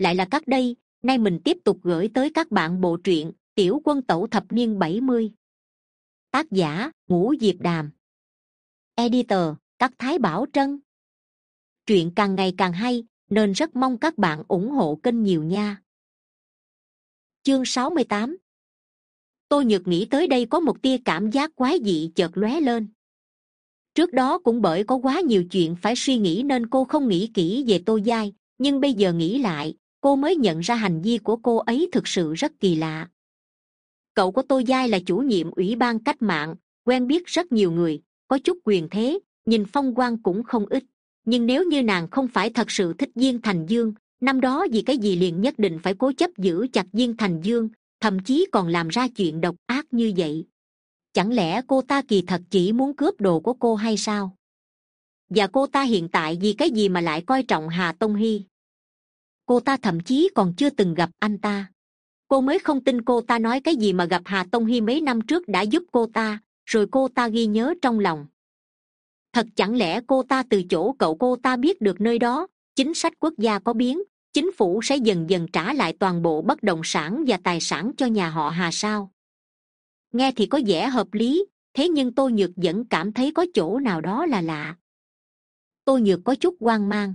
lại là các đây, nay mình tiếp tục gửi tới các bạn bộ truyện tiểu quân tẩu thập niên bảy mươi. Tác giả, ngũ diệp đàm. Editor, các thái bảo trân. Truyện càng ngày càng hay, nên rất mong các bạn ủng hộ kênh nhiều nha. Chương sáu mươi tám. Tôi nhược nghĩ tới đây có một tia cảm giác quái dị chợt lóe lên. Trước đó cũng bởi có quá nhiều chuyện phải suy nghĩ nên cô không nghĩ kỹ về tô giai, nhưng bây giờ nghĩ lại cô mới nhận ra hành vi của cô ấy thực sự rất kỳ lạ. Cậu của tôi giai là chủ nhiệm ủy ban cách mạng, quen biết rất nhiều người, có chút quyền thế, nhìn phong quan cũng không ít. Nhưng nếu như nàng không phải thật sự thích diên thành dương, năm đó vì cái gì liền nhất định phải cố chấp giữ chặt diên thành dương, thậm chí còn làm ra chuyện độc ác như vậy? Chẳng lẽ cô ta kỳ thật chỉ muốn cướp đồ của cô hay sao? Và cô ta hiện tại vì cái gì mà lại coi trọng hà tông hy? Cô ta thậm chí còn chưa từng gặp anh ta. Cô mới không tin cô ta nói cái gì mà gặp hà tông hy mấy năm trước đã giúp cô ta, rồi cô ta ghi nhớ trong lòng. Thật chẳng lẽ cô ta từ chỗ cậu cô ta biết được nơi đó, chính sách quốc gia có biến, chính phủ sẽ dần dần trả lại toàn bộ bất động sản và tài sản cho nhà họ hà sao? Nghe thì có vẻ hợp lý, thế nhưng tôi nhược vẫn cảm thấy có chỗ nào đó là lạ. Tôi nhược có chút hoang mang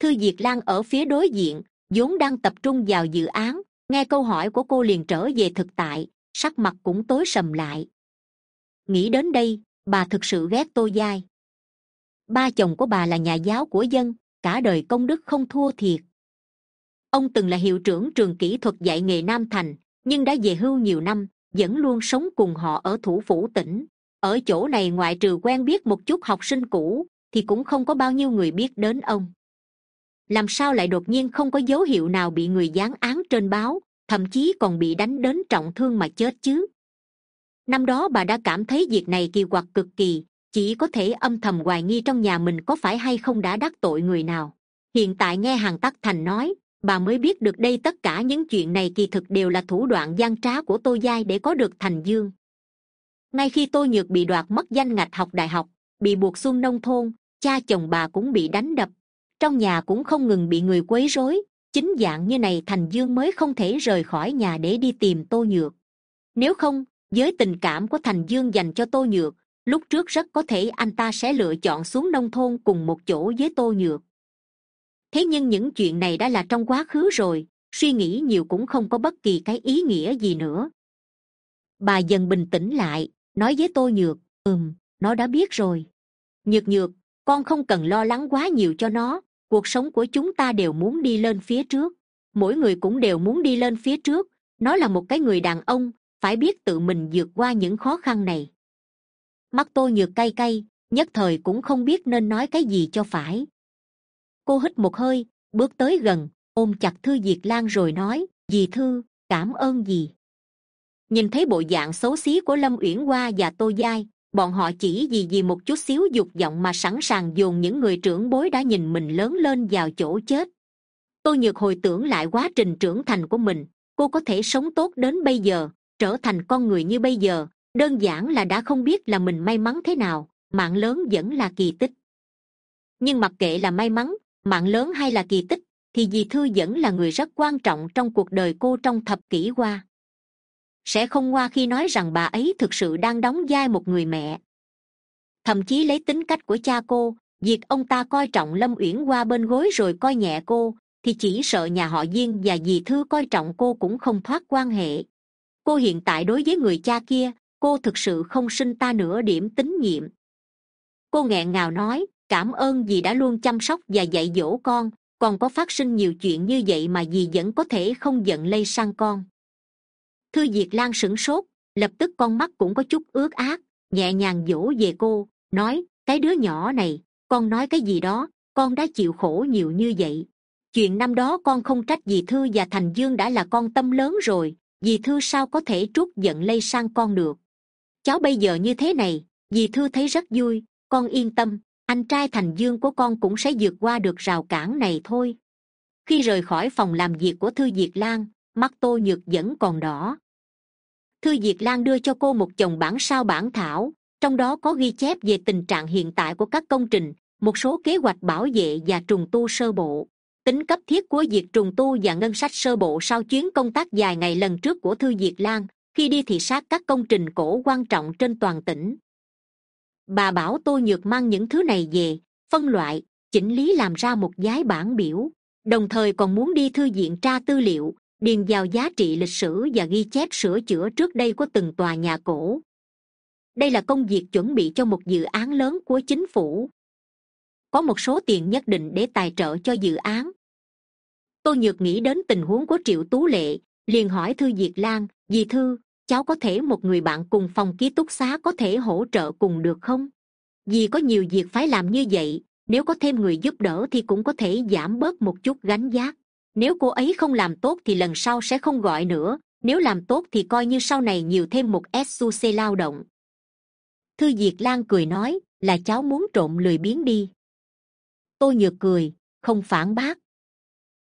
thư diệt lan ở phía đối diện, vốn đang tập trung vào dự án, nghe câu hỏi của cô liền trở về thực tại, sắc mặt cũng tối sầm lại. Nghĩ đến đây, bà thực sự ghét tô giai ba chồng của bà là nhà giáo của dân, cả đời công đức không thua thiệt. Ông từng là hiệu trưởng trường kỹ thuật dạy nghề nam thành, nhưng đã về hưu nhiều năm, vẫn luôn sống cùng họ ở thủ phủ tỉnh. Ở chỗ này ngoại trừ quen biết một chút học sinh cũ, thì cũng không có bao nhiêu người biết đến ông làm sao lại đột nhiên không có dấu hiệu nào bị người giáng án trên báo, thậm chí còn bị đánh đến trọng thương mà chết chứ? Năm đó bà đã cảm thấy việc này kỳ quặc cực kỳ, chỉ có thể âm thầm hoài nghi trong nhà mình có phải hay không đã đắc tội người nào. Hiện tại nghe hàng tắc thành nói, bà mới biết được đây tất cả những chuyện này kỳ thực đều là thủ đoạn gian trá của tô giai để có được thành dương. Ngay khi tô nhược bị đoạt mất danh ngạch học đại học, bị buộc xuân nông thôn, cha chồng bà cũng bị đánh đập trong nhà cũng không ngừng bị người quấy rối, chính dạng như này thành dương mới không thể rời khỏi nhà để đi tìm tô nhược. Nếu không, với tình cảm của thành dương dành cho tô nhược, lúc trước rất có thể anh ta sẽ lựa chọn xuống nông thôn cùng một chỗ với tô nhược. Thế nhưng những chuyện này đã là trong quá khứ rồi, suy nghĩ nhiều cũng không có bất kỳ cái ý nghĩa gì nữa. Bà dần bình tĩnh lại, nói với tô nhược, ừm, nó đã biết rồi. Nhược nhược, con không cần lo lắng quá nhiều cho nó cuộc sống của chúng ta đều muốn đi lên phía trước. Mỗi người cũng đều muốn đi lên phía trước. Nó là một cái người đàn ông, phải biết tự mình vượt qua những khó khăn này. Mắt tôi nhược cay cay, nhất thời cũng không biết nên nói cái gì cho phải. Cô hít một hơi, bước tới gần, ôm chặt thư diệt lan rồi nói, dì thư, cảm ơn dì. Nhìn thấy bộ dạng xấu xí của lâm uyển hoa và tô giai bọn họ chỉ vì vì một chút xíu dục vọng mà sẵn sàng dồn những người trưởng bối đã nhìn mình lớn lên vào chỗ chết. Tôi nhược hồi tưởng lại quá trình trưởng thành của mình, cô có thể sống tốt đến bây giờ, trở thành con người như bây giờ, đơn giản là đã không biết là mình may mắn thế nào, mạng lớn vẫn là kỳ tích. Nhưng mặc kệ là may mắn, mạng lớn hay là kỳ tích, thì dì thư vẫn là người rất quan trọng trong cuộc đời cô trong thập kỷ qua sẽ không ngoa khi nói rằng bà ấy thực sự đang đóng vai một người mẹ. Thậm chí lấy tính cách của cha cô, việc ông ta coi trọng lâm uyển qua bên gối rồi coi nhẹ cô, thì chỉ sợ nhà họ diên và dì thư coi trọng cô cũng không thoát quan hệ. Cô hiện tại đối với người cha kia, cô thực sự không sinh ta nửa điểm tín nhiệm. Cô nghẹn ngào nói, cảm ơn dì đã luôn chăm sóc và dạy dỗ con, còn có phát sinh nhiều chuyện như vậy mà dì vẫn có thể không giận lây sang con thư diệt lan sửng sốt, lập tức con mắt cũng có chút ướt át, nhẹ nhàng dỗ về cô, nói, cái đứa nhỏ này, con nói cái gì đó, con đã chịu khổ nhiều như vậy. Chuyện năm đó con không trách dì thư và thành dương đã là con tâm lớn rồi, dì thư sao có thể trút giận lây sang con được? Cháu bây giờ như thế này, dì thư thấy rất vui, con yên tâm, anh trai thành dương của con cũng sẽ vượt qua được rào cản này thôi. Khi rời khỏi phòng làm việc của thư diệt lan mắt tô nhược vẫn còn đỏ. Thư diệt lan đưa cho cô một chồng bản sao bản thảo, trong đó có ghi chép về tình trạng hiện tại của các công trình, một số kế hoạch bảo vệ và trùng tu sơ bộ. Tính cấp thiết của việc trùng tu và ngân sách sơ bộ sau chuyến công tác dài ngày lần trước của thư diệt lan, khi đi thị sát các công trình cổ quan trọng trên toàn tỉnh. Bà bảo tôi nhược mang những thứ này về, phân loại, chỉnh lý làm ra một giái bản biểu, đồng thời còn muốn đi thư viện tra tư liệu điền vào giá trị lịch sử và ghi chép sửa chữa trước đây của từng tòa nhà cổ đây là công việc chuẩn bị cho một dự án lớn của chính phủ. Có một số tiền nhất định để tài trợ cho dự án. Tôi nhược nghĩ đến tình huống của triệu tú lệ, liền hỏi thư diệt lan, dì thư, cháu có thể một người bạn cùng phòng ký túc xá có thể hỗ trợ cùng được không? Vì có nhiều việc phải làm như vậy, nếu có thêm người giúp đỡ thì cũng có thể giảm bớt một chút gánh giác nếu cô ấy không làm tốt thì lần sau sẽ không gọi nữa. Nếu làm tốt thì coi như sau này nhiều thêm một suc lao động. Thư diệt lan cười nói, là cháu muốn trộn lười biếng đi. Tôi nhược cười, không phản bác.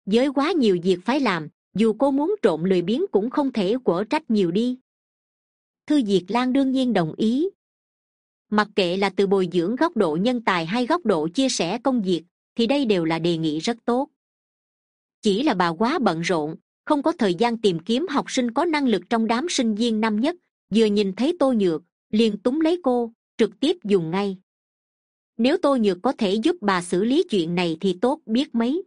Với quá nhiều việc phải làm, dù cô muốn trộn lười biếng cũng không thể quở trách nhiều đi. Thư diệt lan đương nhiên đồng ý. Mặc kệ là từ bồi dưỡng góc độ nhân tài hay góc độ chia sẻ công việc, thì đây đều là đề nghị rất tốt chỉ là bà quá bận rộn, không có thời gian tìm kiếm học sinh có năng lực trong đám sinh viên năm nhất. Vừa nhìn thấy tô nhược, liền túng lấy cô, trực tiếp dùng ngay. Nếu tô nhược có thể giúp bà xử lý chuyện này thì tốt biết mấy.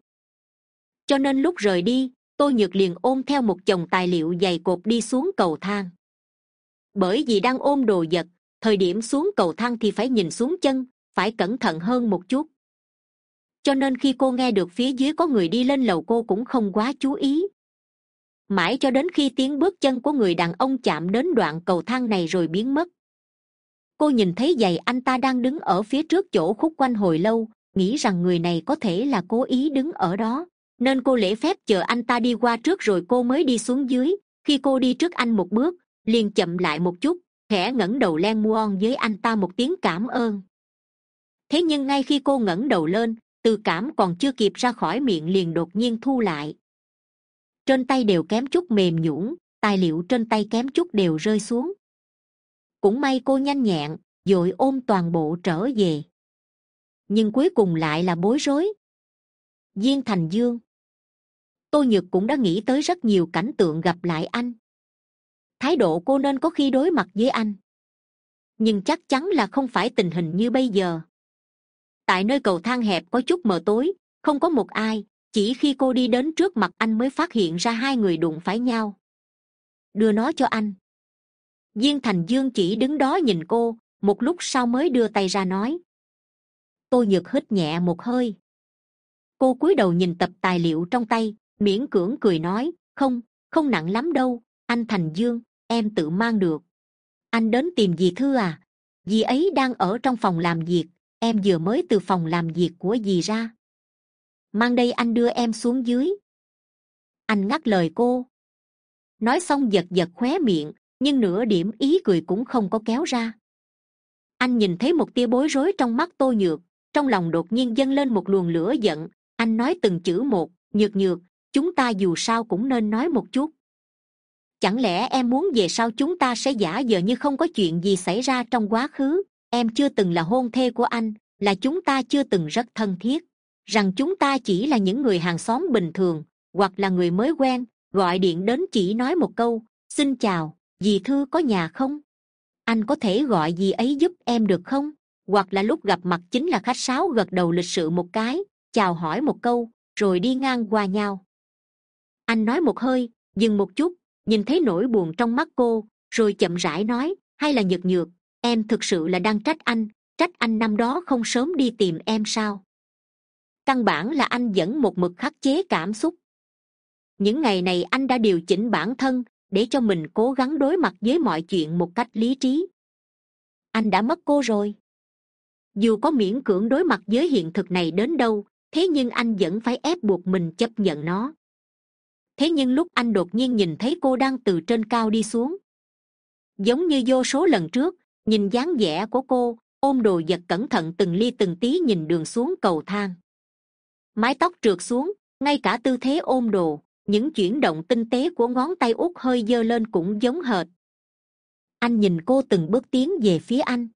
Cho nên lúc rời đi, tô nhược liền ôm theo một chồng tài liệu dày cột đi xuống cầu thang. Bởi vì đang ôm đồ vật, thời điểm xuống cầu thang thì phải nhìn xuống chân, phải cẩn thận hơn một chút cho nên khi cô nghe được phía dưới có người đi lên lầu cô cũng không quá chú ý. Mãi cho đến khi tiếng bước chân của người đàn ông chạm đến đoạn cầu thang này rồi biến mất. Cô nhìn thấy giày anh ta đang đứng ở phía trước chỗ khúc quanh hồi lâu, nghĩ rằng người này có thể là cố ý đứng ở đó. Nên cô lễ phép chờ anh ta đi qua trước rồi cô mới đi xuống dưới. Khi cô đi trước anh một bước, liền chậm lại một chút, khẽ ngẩng đầu len muon với anh ta một tiếng cảm ơn. Thế nhưng ngay khi cô ngẩng đầu lên từ cảm còn chưa kịp ra khỏi miệng liền đột nhiên thu lại. Trên tay đều kém chút mềm nhũn, tài liệu trên tay kém chút đều rơi xuống. Cũng may cô nhanh nhẹn d ộ i ôm toàn bộ trở về. Nhưng cuối cùng lại là bối rối. Viên thành dương. Tô nhược cũng đã nghĩ tới rất nhiều cảnh tượng gặp lại anh. Thái độ cô nên có khi đối mặt với anh. Nhưng chắc chắn là không phải tình hình như bây giờ tại nơi cầu thang hẹp có chút mờ tối, không có một ai, chỉ khi cô đi đến trước mặt anh mới phát hiện ra hai người đụng phải nhau. Đưa nó cho anh. Viên thành dương chỉ đứng đó nhìn cô, một lúc sau mới đưa tay ra nói. Tôi nhược hít nhẹ một hơi. Cô cúi đầu nhìn tập tài liệu trong tay, miễn cưỡng cười nói, không không nặng lắm đâu, anh thành dương, em tự mang được. Anh đến tìm dì thư à? Dì ấy đang ở trong phòng làm việc em vừa mới từ phòng làm việc của dì ra. Mang đây anh đưa em xuống dưới. Anh ngắt lời cô. Nói xong giật giật khóe miệng, nhưng nửa điểm ý cười cũng không có kéo ra. Anh nhìn thấy một tia bối rối trong mắt tô nhược, trong lòng đột nhiên dâng lên một luồng lửa giận. Anh nói từng chữ một, nhược nhược, chúng ta dù sao cũng nên nói một chút. Chẳng lẽ em muốn về sau chúng ta sẽ giả vờ như không có chuyện gì xảy ra trong quá khứ? Em chưa từng là hôn thê của anh, là chúng ta chưa từng rất thân thiết. Rằng chúng ta chỉ là những người hàng xóm bình thường, hoặc là người mới quen, gọi điện đến chỉ nói một câu, xin chào, dì thư có nhà không? Anh có thể gọi dì ấy giúp em được không? Hoặc là lúc gặp mặt chính là khách sáo gật đầu lịch sự một cái, chào hỏi một câu, rồi đi ngang qua nhau. Anh nói một hơi, dừng một chút, nhìn thấy nỗi buồn trong mắt cô, rồi chậm rãi nói, hay là nhược nhược em thực sự là đang trách anh trách anh năm đó không sớm đi tìm em sao? Căn bản là anh vẫn một mực khắc chế cảm xúc. Những ngày này anh đã điều chỉnh bản thân để cho mình cố gắng đối mặt với mọi chuyện một cách lý trí. Anh đã mất cô rồi. Dù có miễn cưỡng đối mặt với hiện thực này đến đâu, thế nhưng anh vẫn phải ép buộc mình chấp nhận nó. Thế nhưng lúc anh đột nhiên nhìn thấy cô đang từ trên cao đi xuống, giống như vô số lần trước nhìn dáng vẻ của cô, ôm đồ vật cẩn thận từng ly từng tí nhìn đường xuống cầu thang. Mái tóc trượt xuống, ngay cả tư thế ôm đồ, những chuyển động tinh tế của ngón tay út hơi giơ lên cũng giống hệt. Anh nhìn cô từng bước tiến về phía anh.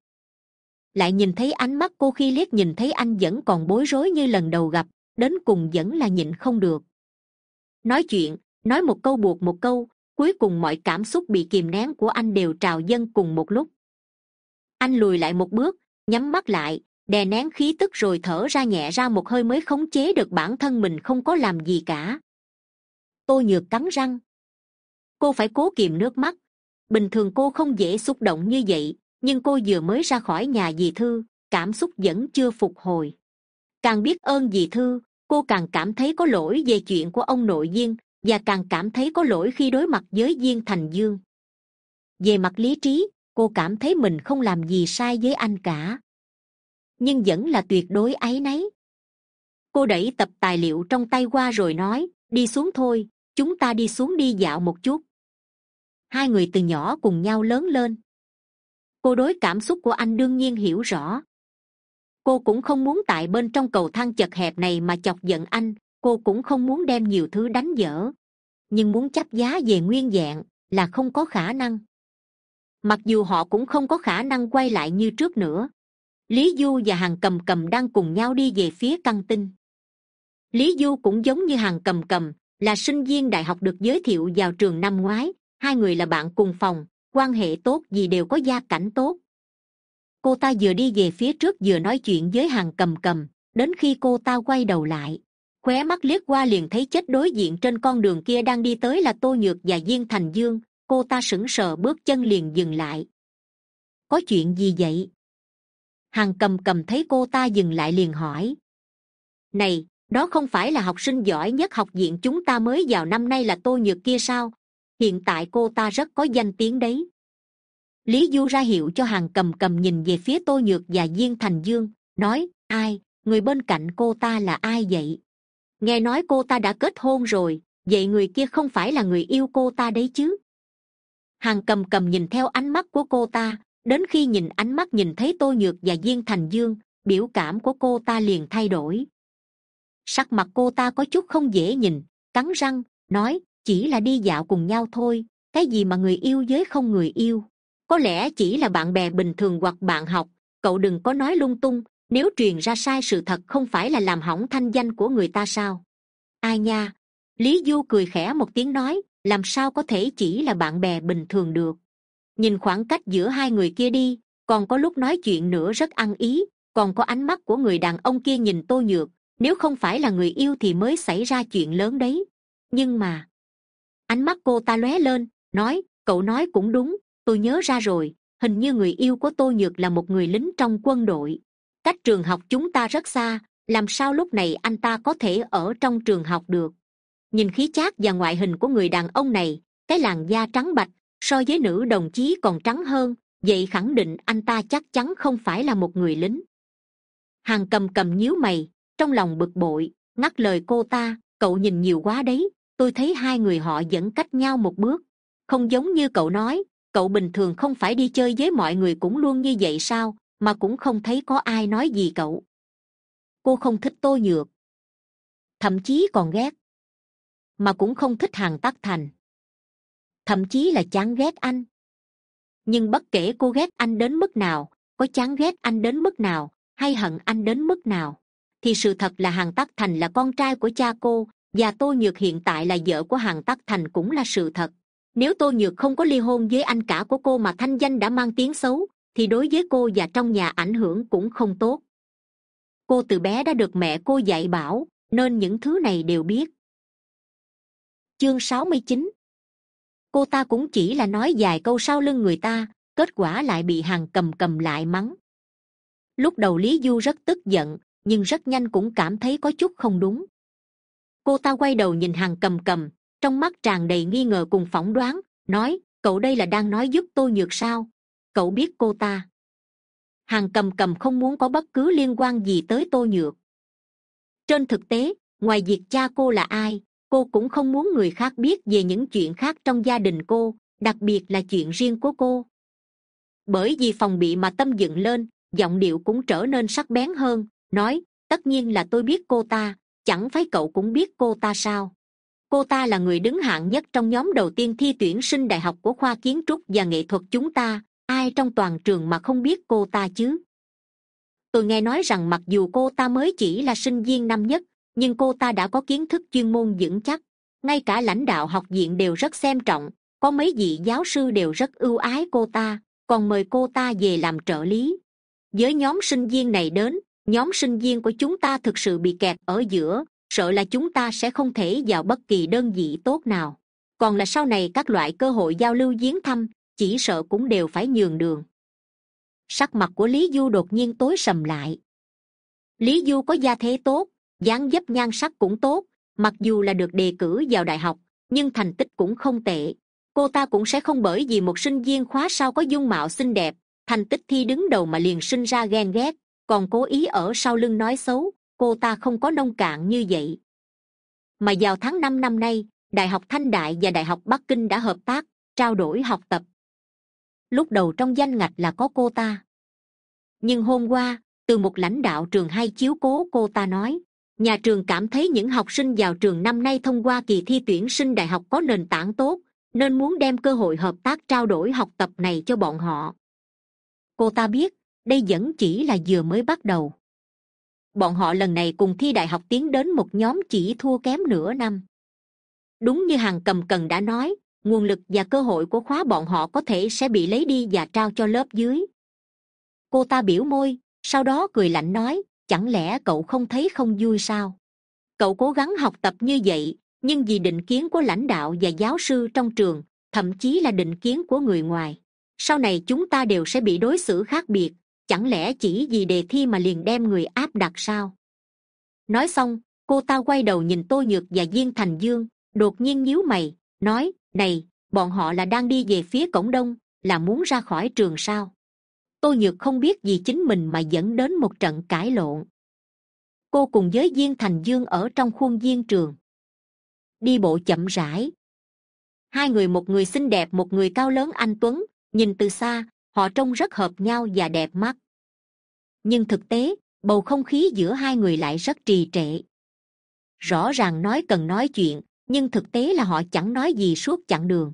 Lại nhìn thấy ánh mắt cô khi liếc nhìn thấy anh vẫn còn bối rối như lần đầu gặp, đến cùng vẫn là nhịn không được. Nói chuyện, nói một câu buộc một câu, cuối cùng mọi cảm xúc bị kìm nén của anh đều trào dâng cùng một lúc anh lùi lại một bước, nhắm mắt lại, đè nén khí tức rồi thở ra nhẹ ra một hơi mới khống chế được bản thân mình không có làm gì cả. Tôi nhược cắn răng. Cô phải cố kìm nước mắt. Bình thường cô không dễ xúc động như vậy, nhưng cô vừa mới ra khỏi nhà dì thư, cảm xúc vẫn chưa phục hồi. Càng biết ơn dì thư, cô càng cảm thấy có lỗi về chuyện của ông nội viên và càng cảm thấy có lỗi khi đối mặt với viên thành dương. Về mặt lý trí cô cảm thấy mình không làm gì sai với anh cả. Nhưng vẫn là tuyệt đối áy náy. Cô đẩy tập tài liệu trong tay qua rồi nói, đi xuống thôi, chúng ta đi xuống đi dạo một chút. Hai người từ nhỏ cùng nhau lớn lên. Cô đối cảm xúc của anh đương nhiên hiểu rõ. Cô cũng không muốn tại bên trong cầu thang chật hẹp này mà chọc giận anh, cô cũng không muốn đem nhiều thứ đánh dở. Nhưng muốn chấp giá về nguyên dạng là không có khả năng mặc dù họ cũng không có khả năng quay lại như trước nữa. Lý du và hàng cầm cầm đang cùng nhau đi về phía căng tin. Lý du cũng giống như hàng cầm cầm, là sinh viên đại học được giới thiệu vào trường năm ngoái. Hai người là bạn cùng phòng, quan hệ tốt vì đều có gia cảnh tốt. Cô ta vừa đi về phía trước vừa nói chuyện với hàng cầm cầm. Đến khi cô ta quay đầu lại, khóe mắt liếc qua liền thấy chết đối diện trên con đường kia đang đi tới là tô nhược và Viên thành dương cô ta sững sờ bước chân liền dừng lại. Có chuyện gì vậy? Hàng cầm cầm thấy cô ta dừng lại liền hỏi. Này, đó không phải là học sinh giỏi nhất học viện chúng ta mới vào năm nay là tô nhược kia sao? Hiện tại cô ta rất có danh tiếng đấy. Lý du ra hiệu cho hàng cầm cầm nhìn về phía tô nhược và diên thành dương, nói, ai, người bên cạnh cô ta là ai vậy? Nghe nói cô ta đã kết hôn rồi, vậy người kia không phải là người yêu cô ta đấy chứ? Hàng cầm cầm nhìn theo ánh mắt của cô ta, đến khi nhìn ánh mắt nhìn thấy tô nhược và diên thành dương, biểu cảm của cô ta liền thay đổi. Sắc mặt cô ta có chút không dễ nhìn, cắn răng, nói, chỉ là đi dạo cùng nhau thôi, cái gì mà người yêu với không người yêu? Có lẽ chỉ là bạn bè bình thường hoặc bạn học, cậu đừng có nói lung tung, nếu truyền ra sai sự thật không phải là làm hỏng thanh danh của người ta sao? Ai nha? Lý du cười khẽ một tiếng nói làm sao có thể chỉ là bạn bè bình thường được. Nhìn khoảng cách giữa hai người kia đi, còn có lúc nói chuyện nữa rất ăn ý, còn có ánh mắt của người đàn ông kia nhìn tô nhược, nếu không phải là người yêu thì mới xảy ra chuyện lớn đấy. Nhưng mà, ánh mắt cô ta lóe lên, nói, cậu nói cũng đúng, tôi nhớ ra rồi, hình như người yêu của tô nhược là một người lính trong quân đội. Cách trường học chúng ta rất xa, làm sao lúc này anh ta có thể ở trong trường học được? Nhìn khí chát và ngoại hình của người đàn ông này, cái làn da trắng bạch, so với nữ đồng chí còn trắng hơn, vậy khẳng định anh ta chắc chắn không phải là một người lính. Hàng cầm cầm nhíu mày, trong lòng bực bội, ngắt lời cô ta, cậu nhìn nhiều quá đấy, tôi thấy hai người họ vẫn cách nhau một bước. Không giống như cậu nói, cậu bình thường không phải đi chơi với mọi người cũng luôn như vậy sao, mà cũng không thấy có ai nói gì cậu. Cô không thích tô nhược. Thậm chí còn ghét mà cũng không thích hàng tắc thành. Thậm chí là chán ghét anh. Nhưng bất kể cô ghét anh đến mức nào, có chán ghét anh đến mức nào, hay hận anh đến mức nào, thì sự thật là hàng tắc thành là con trai của cha cô, và tô nhược hiện tại là vợ của hàng tắc thành cũng là sự thật. Nếu tô nhược không có ly hôn với anh cả của cô mà thanh danh đã mang tiếng xấu, thì đối với cô và trong nhà ảnh hưởng cũng không tốt. Cô từ bé đã được mẹ cô dạy bảo, nên những thứ này đều biết chương sáu mươi chín. Cô ta cũng chỉ là nói vài câu sau lưng người ta, kết quả lại bị hàng cầm cầm lại mắng. Lúc đầu lý du rất tức giận, nhưng rất nhanh cũng cảm thấy có chút không đúng. Cô ta quay đầu nhìn hàng cầm cầm, trong mắt tràn đầy nghi ngờ cùng phỏng đoán, nói, cậu đây là đang nói giúp tôi nhược sao? Cậu biết cô ta. Hàng cầm cầm không muốn có bất cứ liên quan gì tới tô nhược. Trên thực tế, ngoài việc cha cô là ai cô cũng không muốn người khác biết về những chuyện khác trong gia đình cô, đặc biệt là chuyện riêng của cô. Bởi vì phòng bị mà tâm dựng lên, giọng điệu cũng trở nên sắc bén hơn, nói, tất nhiên là tôi biết cô ta, chẳng phải cậu cũng biết cô ta sao? Cô ta là người đứng hạng nhất trong nhóm đầu tiên thi tuyển sinh đại học của khoa kiến trúc và nghệ thuật chúng ta, ai trong toàn trường mà không biết cô ta chứ? Tôi nghe nói rằng mặc dù cô ta mới chỉ là sinh viên năm nhất nhưng cô ta đã có kiến thức chuyên môn vững chắc. Ngay cả lãnh đạo học viện đều rất xem trọng, có mấy vị giáo sư đều rất ưu ái cô ta, còn mời cô ta về làm trợ lý. Với nhóm sinh viên này đến, nhóm sinh viên của chúng ta thực sự bị kẹt ở giữa, sợ là chúng ta sẽ không thể vào bất kỳ đơn vị tốt nào. Còn là sau này các loại cơ hội giao lưu viếng thăm, chỉ sợ cũng đều phải nhường đường. Sắc mặt của lý du đột nhiên tối sầm lại. Lý du có gia thế tốt dáng dấp nhan sắc cũng tốt, mặc dù là được đề cử vào đại học, nhưng thành tích cũng không tệ. Cô ta cũng sẽ không bởi vì một sinh viên khóa sau có dung mạo xinh đẹp, thành tích thi đứng đầu mà liền sinh ra ghen ghét, còn cố ý ở sau lưng nói xấu, cô ta không có nông cạn như vậy. Mà vào tháng năm năm nay, đại học thanh đại và đại học bắc kinh đã hợp tác, trao đổi học tập. Lúc đầu trong danh ngạch là có cô ta. Nhưng hôm qua, từ một lãnh đạo trường hay chiếu cố cô ta nói nhà trường cảm thấy những học sinh vào trường năm nay thông qua kỳ thi tuyển sinh đại học có nền tảng tốt, nên muốn đem cơ hội hợp tác trao đổi học tập này cho bọn họ. Cô ta biết, đây vẫn chỉ là vừa mới bắt đầu. Bọn họ lần này cùng thi đại học tiến đến một nhóm chỉ thua kém nửa năm. Đúng như hàng cầm cần đã nói, nguồn lực và cơ hội của khóa bọn họ có thể sẽ bị lấy đi và trao cho lớp dưới. Cô ta biểu môi, sau đó cười lạnh nói chẳng lẽ cậu không thấy không vui sao? Cậu cố gắng học tập như vậy, nhưng vì định kiến của lãnh đạo và giáo sư trong trường, thậm chí là định kiến của người ngoài, sau này chúng ta đều sẽ bị đối xử khác biệt. Chẳng lẽ chỉ vì đề thi mà liền đem người áp đặt sao? Nói xong, cô ta quay đầu nhìn tô nhược và viên thành dương, đột nhiên nhíu mày, nói, này, bọn họ là đang đi về phía cổng đông, là muốn ra khỏi trường sao? Tô nhược không biết vì chính mình mà dẫn đến một trận cãi lộn. Cô cùng với viên thành dương ở trong khuôn viên trường. Đi bộ chậm rãi. Hai người một người xinh đẹp, một người cao lớn anh tuấn, nhìn từ xa, họ trông rất hợp nhau và đẹp mắt. Nhưng thực tế, bầu không khí giữa hai người lại rất trì trệ. Rõ ràng nói cần nói chuyện, nhưng thực tế là họ chẳng nói gì suốt chặng đường.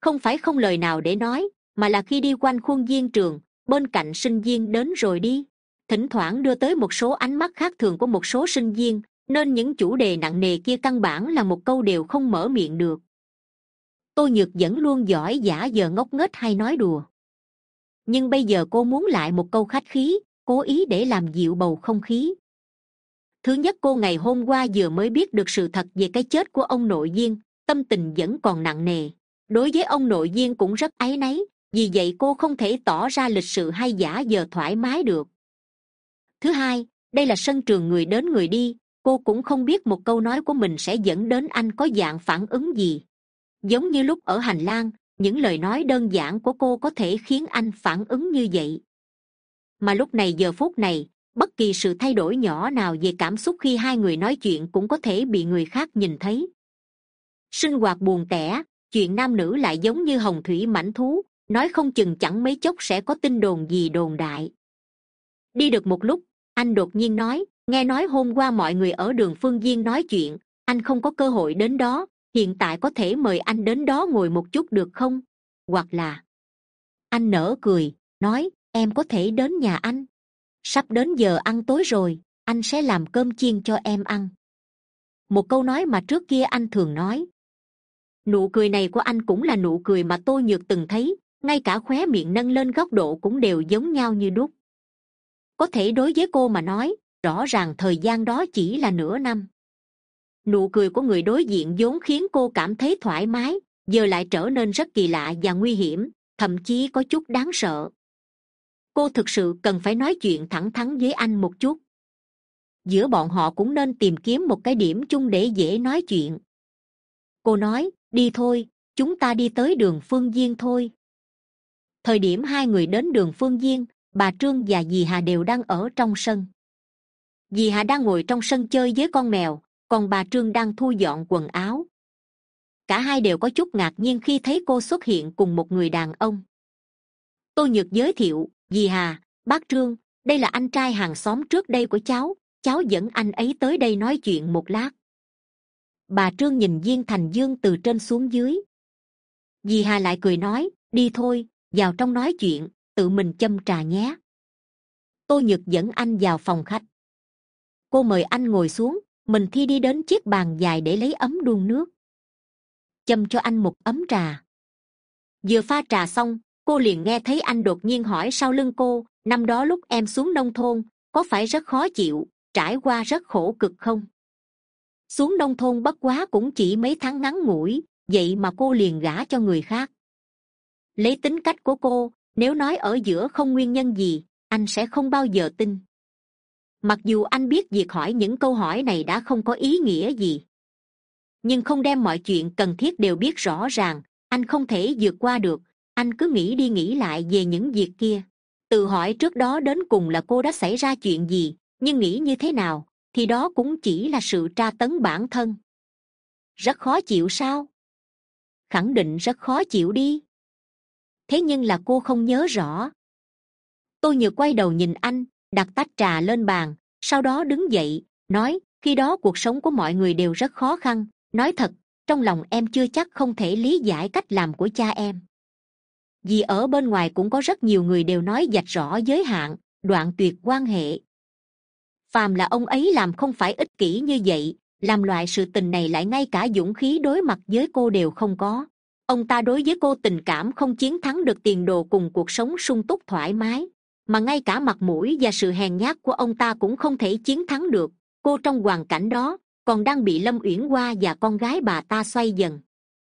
Không phải không lời nào để nói mà là khi đi quanh khuôn viên trường, bên cạnh sinh viên đến rồi đi. Thỉnh thoảng đưa tới một số ánh mắt khác thường của một số sinh viên, nên những chủ đề nặng nề kia căn bản là một câu đều không mở miệng được. Tôi nhược vẫn luôn giỏi giả giờ ngốc nghếch hay nói đùa. Nhưng bây giờ cô muốn lại một câu khách khí, cố ý để làm dịu bầu không khí. Thứ nhất, cô ngày hôm qua vừa mới biết được sự thật về cái chết của ông nội viên tâm tình vẫn còn nặng nề. Đối với ông nội viên cũng rất áy náy vì vậy cô không thể tỏ ra lịch sự hay giả giờ thoải mái được. Thứ hai, đây là sân trường người đến người đi. Cô cũng không biết một câu nói của mình sẽ dẫn đến anh có dạng phản ứng gì. Giống như lúc ở hành lang, những lời nói đơn giản của cô có thể khiến anh phản ứng như vậy. Mà lúc này giờ phút này, bất kỳ sự thay đổi nhỏ nào về cảm xúc khi hai người nói chuyện cũng có thể bị người khác nhìn thấy. Sinh hoạt buồn tẻ, chuyện nam nữ lại giống như hồng thủy mảnh thú nói không chừng chẳng mấy chốc sẽ có tin đồn gì đồn đại. Đi được một lúc, anh đột nhiên nói, nghe nói hôm qua mọi người ở đường phương viên nói chuyện, anh không có cơ hội đến đó, hiện tại có thể mời anh đến đó ngồi một chút được không? Hoặc là, anh nở cười, nói, em có thể đến nhà anh. Sắp đến giờ ăn tối rồi, anh sẽ làm cơm chiên cho em ăn. Một câu nói mà trước kia anh thường nói. Nụ cười này của anh cũng là nụ cười mà tôi nhược từng thấy ngay cả khóe miệng nâng lên góc độ cũng đều giống nhau như đúc. Có thể đối với cô mà nói, rõ ràng thời gian đó chỉ là nửa năm. Nụ cười của người đối diện vốn khiến cô cảm thấy thoải mái, giờ lại trở nên rất kỳ lạ và nguy hiểm, thậm chí có chút đáng sợ. Cô thực sự cần phải nói chuyện thẳng thắn với anh một chút. Giữa bọn họ cũng nên tìm kiếm một cái điểm chung để dễ nói chuyện. Cô nói, đi thôi, chúng ta đi tới đường phương viên thôi thời điểm hai người đến đường phương viên bà trương và dì hà đều đang ở trong sân. Dì hà đang ngồi trong sân chơi với con mèo, còn bà trương đang thu dọn quần áo. Cả hai đều có chút ngạc nhiên khi thấy cô xuất hiện cùng một người đàn ông. Tôi nhược giới thiệu, dì hà, bác trương, đây là anh trai hàng xóm trước đây của cháu cháu dẫn anh ấy tới đây nói chuyện một lát. Bà trương nhìn viên thành dương từ trên xuống dưới. Dì hà lại cười nói, đi thôi vào trong nói chuyện, tự mình châm trà nhé. Tôi nhược dẫn anh vào phòng khách. Cô mời anh ngồi xuống, mình thi đi đến chiếc bàn dài để lấy ấm đun nước. Châm cho anh một ấm trà. Vừa pha trà xong, cô liền nghe thấy anh đột nhiên hỏi sau lưng cô, năm đó lúc em xuống nông thôn, có phải rất khó chịu, trải qua rất khổ cực không? Xuống nông thôn bất quá cũng chỉ mấy tháng ngắn ngủi, vậy mà cô liền gả cho người khác lấy tính cách của cô, nếu nói ở giữa không nguyên nhân gì, anh sẽ không bao giờ tin. Mặc dù anh biết việc hỏi những câu hỏi này đã không có ý nghĩa gì. Nhưng không đem mọi chuyện cần thiết đều biết rõ ràng, anh không thể vượt qua được. Anh cứ nghĩ đi nghĩ lại về những việc kia. Tự hỏi trước đó đến cùng là cô đã xảy ra chuyện gì, nhưng nghĩ như thế nào, thì đó cũng chỉ là sự tra tấn bản thân. Rất khó chịu sao? Khẳng định rất khó chịu đi thế nhưng là cô không nhớ rõ. Tôi nhược quay đầu nhìn anh, đặt tách trà lên bàn, sau đó đứng dậy, nói, khi đó cuộc sống của mọi người đều rất khó khăn. Nói thật, trong lòng em chưa chắc không thể lý giải cách làm của cha em. Vì ở bên ngoài cũng có rất nhiều người đều nói dạch rõ giới hạn, đoạn tuyệt quan hệ. Phàm là ông ấy làm không phải ích kỷ như vậy, làm loại sự tình này lại ngay cả dũng khí đối mặt với cô đều không có ông ta đối với cô tình cảm không chiến thắng được tiền đồ cùng cuộc sống sung túc thoải mái, mà ngay cả mặt mũi và sự hèn nhát của ông ta cũng không thể chiến thắng được. Cô trong hoàn cảnh đó còn đang bị lâm uyển hoa và con gái bà ta xoay dần.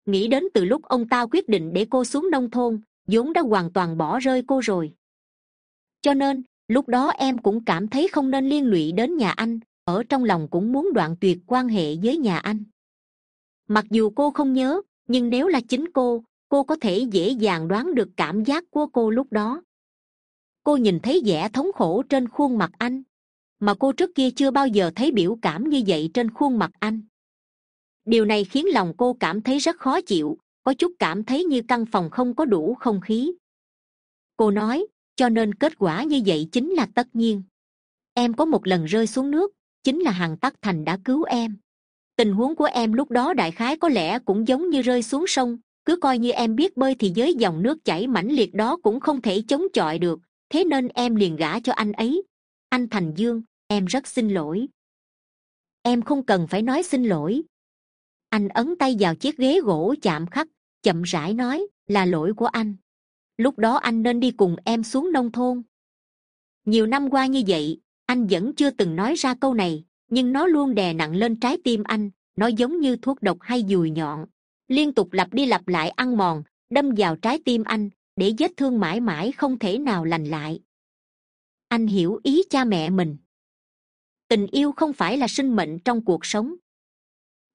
Nghĩ đến từ lúc ông ta quyết định để cô xuống nông thôn, vốn đã hoàn toàn bỏ rơi cô rồi. Cho nên, lúc đó em cũng cảm thấy không nên liên lụy đến nhà anh, ở trong lòng cũng muốn đoạn tuyệt quan hệ với nhà anh. Mặc dù cô không nhớ nhưng nếu là chính cô cô có thể dễ dàng đoán được cảm giác của cô lúc đó. Cô nhìn thấy vẻ thống khổ trên khuôn mặt anh, mà cô trước kia chưa bao giờ thấy biểu cảm như vậy trên khuôn mặt anh. Điều này khiến lòng cô cảm thấy rất khó chịu, có chút cảm thấy như căn phòng không có đủ không khí. Cô nói, cho nên kết quả như vậy chính là tất nhiên. Em có một lần rơi xuống nước, chính là hằng tắc thành đã cứu em tình huống của em lúc đó đại khái có lẽ cũng giống như rơi xuống sông, cứ coi như em biết bơi thì với dòng nước chảy mãnh liệt đó cũng không thể chống chọi được, thế nên em liền gả cho anh ấy. Anh thành dương, em rất xin lỗi. Em không cần phải nói xin lỗi. Anh ấn tay vào chiếc ghế gỗ chạm khắc, chậm rãi nói, là lỗi của anh. Lúc đó anh nên đi cùng em xuống nông thôn. Nhiều năm qua như vậy, anh vẫn chưa từng nói ra câu này nhưng nó luôn đè nặng lên trái tim anh, nó giống như thuốc độc hay dùi nhọn. Liên tục lặp đi lặp lại ăn mòn, đâm vào trái tim anh, để vết thương mãi mãi không thể nào lành lại. Anh hiểu ý cha mẹ mình. Tình yêu không phải là sinh mệnh trong cuộc sống.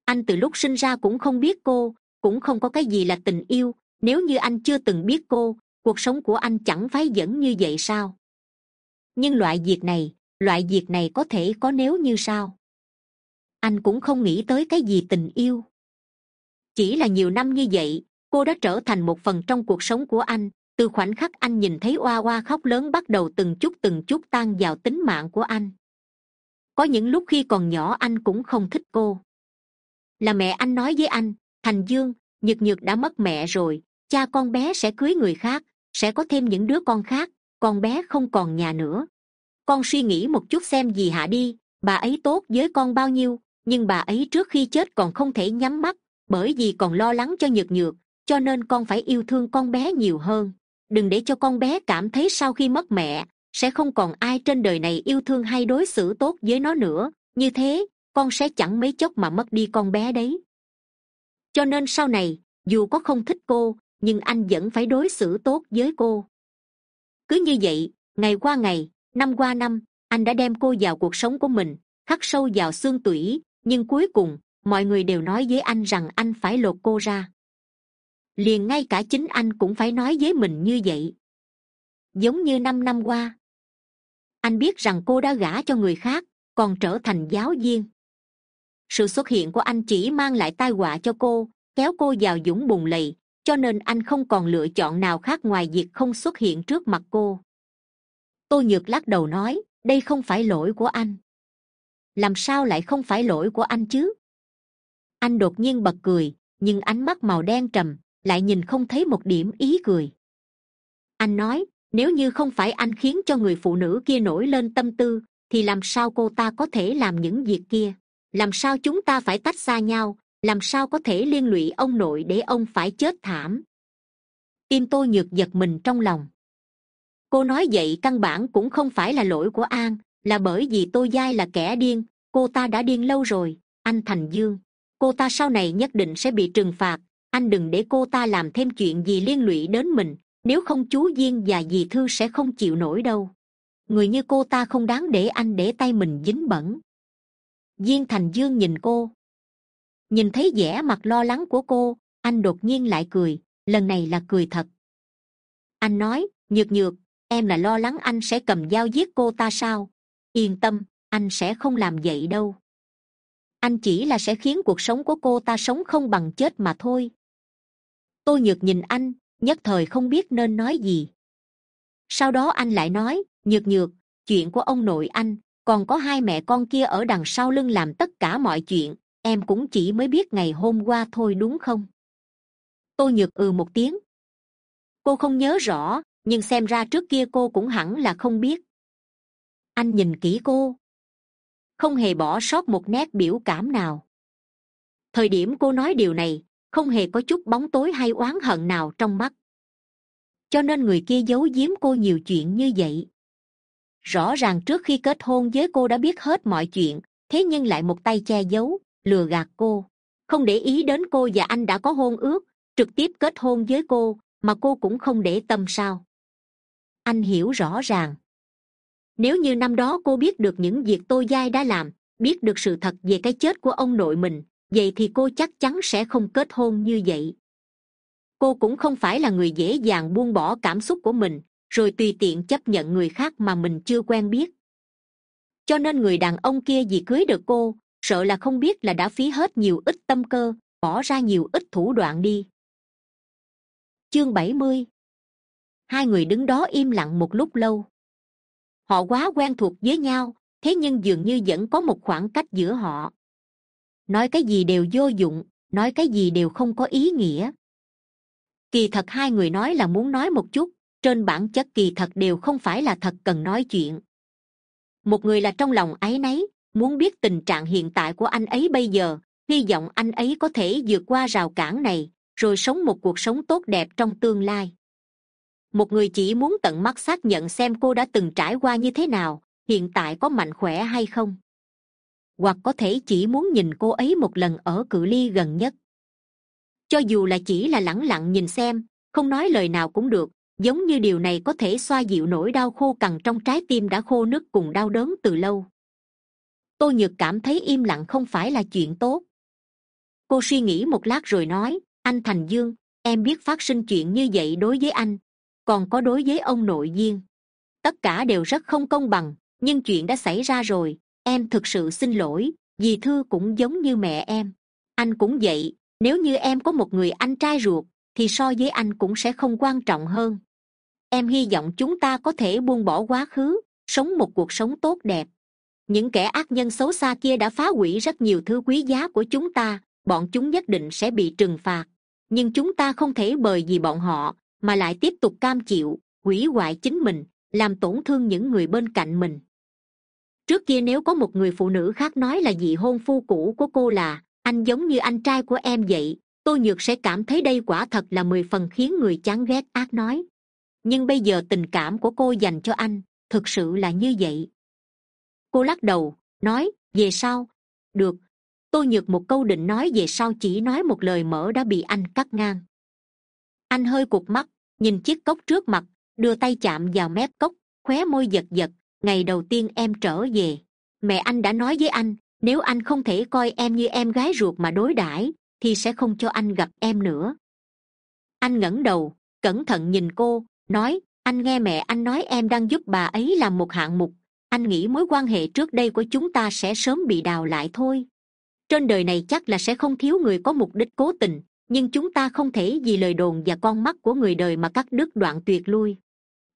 Anh từ lúc sinh ra cũng không biết cô, cũng không có cái gì là tình yêu. Nếu như anh chưa từng biết cô, cuộc sống của anh chẳng phải dẫn như vậy sao? Nhưng loại việc này loại việc này có thể có nếu như sao? Anh cũng không nghĩ tới cái gì tình yêu. Chỉ là nhiều năm như vậy, cô đã trở thành một phần trong cuộc sống của anh. Từ khoảnh khắc anh nhìn thấy oa oa khóc lớn bắt đầu từng chút từng chút tan vào tính mạng của anh. Có những lúc khi còn nhỏ anh cũng không thích cô. Là mẹ anh nói với anh, thành dương, nhược nhược đã mất mẹ rồi, cha con bé sẽ cưới người khác, sẽ có thêm những đứa con khác, con bé không còn nhà nữa con suy nghĩ một chút xem gì hạ đi, bà ấy tốt với con bao nhiêu, nhưng bà ấy trước khi chết còn không thể nhắm mắt, bởi vì còn lo lắng cho nhược nhược, cho nên con phải yêu thương con bé nhiều hơn. Đừng để cho con bé cảm thấy sau khi mất mẹ, sẽ không còn ai trên đời này yêu thương hay đối xử tốt với nó nữa. Như thế, con sẽ chẳng mấy chốc mà mất đi con bé đấy. Cho nên sau này, dù có không thích cô, nhưng anh vẫn phải đối xử tốt với cô. Cứ như vậy, ngày qua ngày năm qua năm, anh đã đem cô vào cuộc sống của mình, khắc sâu vào xương tủy. Nhưng cuối cùng, mọi người đều nói với anh rằng anh phải lột cô ra. Liền ngay cả chính anh cũng phải nói với mình như vậy. Giống như năm năm qua, anh biết rằng cô đã gả cho người khác, còn trở thành giáo viên. Sự xuất hiện của anh chỉ mang lại tai họa cho cô, kéo cô vào dũng bùn lầy, cho nên anh không còn lựa chọn nào khác ngoài việc không xuất hiện trước mặt cô tôi nhược lắc đầu nói, đây không phải lỗi của anh. Làm sao lại không phải lỗi của anh chứ? Anh đột nhiên bật cười, nhưng ánh mắt màu đen trầm, lại nhìn không thấy một điểm ý cười. Anh nói, nếu như không phải anh khiến cho người phụ nữ kia nổi lên tâm tư, thì làm sao cô ta có thể làm những việc kia? Làm sao chúng ta phải tách xa nhau? Làm sao có thể liên lụy ông nội để ông phải chết thảm? Tim tôi nhược giật mình trong lòng cô nói vậy căn bản cũng không phải là lỗi của an, là bởi vì tôi giai là kẻ điên, cô ta đã điên lâu rồi, anh thành dương. Cô ta sau này nhất định sẽ bị trừng phạt, anh đừng để cô ta làm thêm chuyện gì liên lụy đến mình, nếu không chú duyên và dì thư sẽ không chịu nổi đâu. Người như cô ta không đáng để anh để tay mình dính bẩn. Diên thành dương nhìn cô. Nhìn thấy vẻ mặt lo lắng của cô, anh đột nhiên lại cười, lần này là cười thật. Anh nói, nhược nhược em là lo lắng anh sẽ cầm dao giết cô ta sao? Yên tâm, anh sẽ không làm vậy đâu. Anh chỉ là sẽ khiến cuộc sống của cô ta sống không bằng chết mà thôi. Tôi nhược nhìn anh, nhất thời không biết nên nói gì. Sau đó anh lại nói, nhược nhược, chuyện của ông nội anh, còn có hai mẹ con kia ở đằng sau lưng làm tất cả mọi chuyện, em cũng chỉ mới biết ngày hôm qua thôi đúng không? Tôi nhược ừ một tiếng. Cô không nhớ rõ nhưng xem ra trước kia cô cũng hẳn là không biết. Anh nhìn kỹ cô. Không hề bỏ sót một nét biểu cảm nào. Thời điểm cô nói điều này, không hề có chút bóng tối hay oán hận nào trong mắt. Cho nên người kia giấu giếm cô nhiều chuyện như vậy. Rõ ràng trước khi kết hôn với cô đã biết hết mọi chuyện, thế nhưng lại một tay che giấu, lừa gạt cô. Không để ý đến cô và anh đã có hôn ước, trực tiếp kết hôn với cô, mà cô cũng không để tâm sao anh hiểu rõ ràng. Nếu như năm đó cô biết được những việc tôi dai đã làm, biết được sự thật về cái chết của ông nội mình, vậy thì cô chắc chắn sẽ không kết hôn như vậy. Cô cũng không phải là người dễ dàng buông bỏ cảm xúc của mình, rồi tùy tiện chấp nhận người khác mà mình chưa quen biết. Cho nên người đàn ông kia vì cưới được cô, sợ là không biết là đã phí hết nhiều ít tâm cơ, bỏ ra nhiều ít thủ đoạn đi. Chương bảy mươi hai người đứng đó im lặng một lúc lâu. Họ quá quen thuộc với nhau, thế nhưng dường như vẫn có một khoảng cách giữa họ. Nói cái gì đều vô dụng, nói cái gì đều không có ý nghĩa. Kỳ thật hai người nói là muốn nói một chút, trên bản chất kỳ thật đều không phải là thật cần nói chuyện. Một người là trong lòng áy náy, muốn biết tình trạng hiện tại của anh ấy bây giờ, hy vọng anh ấy có thể vượt qua rào cản này, rồi sống một cuộc sống tốt đẹp trong tương lai một người chỉ muốn tận mắt xác nhận xem cô đã từng trải qua như thế nào, hiện tại có mạnh khỏe hay không. Hoặc có thể chỉ muốn nhìn cô ấy một lần ở cự ly gần nhất. Cho dù là chỉ là lẳng lặng nhìn xem, không nói lời nào cũng được, giống như điều này có thể xoa dịu nỗi đau khô cằn trong trái tim đã khô nứt cùng đau đớn từ lâu. Tôi nhược cảm thấy im lặng không phải là chuyện tốt. Cô suy nghĩ một lát rồi nói, anh thành dương, em biết phát sinh chuyện như vậy đối với anh còn có đối với ông nội viên tất cả đều rất không công bằng, nhưng chuyện đã xảy ra rồi, em thực sự xin lỗi dì thư cũng giống như mẹ em. Anh cũng vậy, nếu như em có một người anh trai ruột, thì so với anh cũng sẽ không quan trọng hơn. Em hy vọng chúng ta có thể buông bỏ quá khứ, sống một cuộc sống tốt đẹp. Những kẻ ác nhân xấu xa kia đã phá hủy rất nhiều thứ quý giá của chúng ta, bọn chúng nhất định sẽ bị trừng phạt. Nhưng chúng ta không thể bởi vì bọn họ mà lại tiếp tục cam chịu, hủy hoại chính mình, làm tổn thương những người bên cạnh mình. Trước kia nếu có một người phụ nữ khác nói là vị hôn phu cũ của cô là, anh giống như anh trai của em vậy tôi nhược sẽ cảm thấy đây quả thật là mười phần khiến người chán ghét ác nói. Nhưng bây giờ tình cảm của cô dành cho anh, thực sự là như vậy. Cô lắc đầu, nói, về sau. Được. Tôi nhược một câu định nói về sau chỉ nói một lời mở đã bị anh cắt ngang anh hơi cụt mắt, nhìn chiếc cốc trước mặt, đưa tay chạm vào mép cốc, khóe môi giật giật. Ngày đầu tiên em trở về. Mẹ anh đã nói với anh, nếu anh không thể coi em như em gái ruột mà đối đãi, thì sẽ không cho anh gặp em nữa. Anh ngẩng đầu, cẩn thận nhìn cô, nói, anh nghe mẹ anh nói em đang giúp bà ấy làm một hạng mục. Anh nghĩ mối quan hệ trước đây của chúng ta sẽ sớm bị đào lại thôi. Trên đời này chắc là sẽ không thiếu người có mục đích cố tình nhưng chúng ta không thể vì lời đồn và con mắt của người đời mà cắt đứt đoạn tuyệt lui.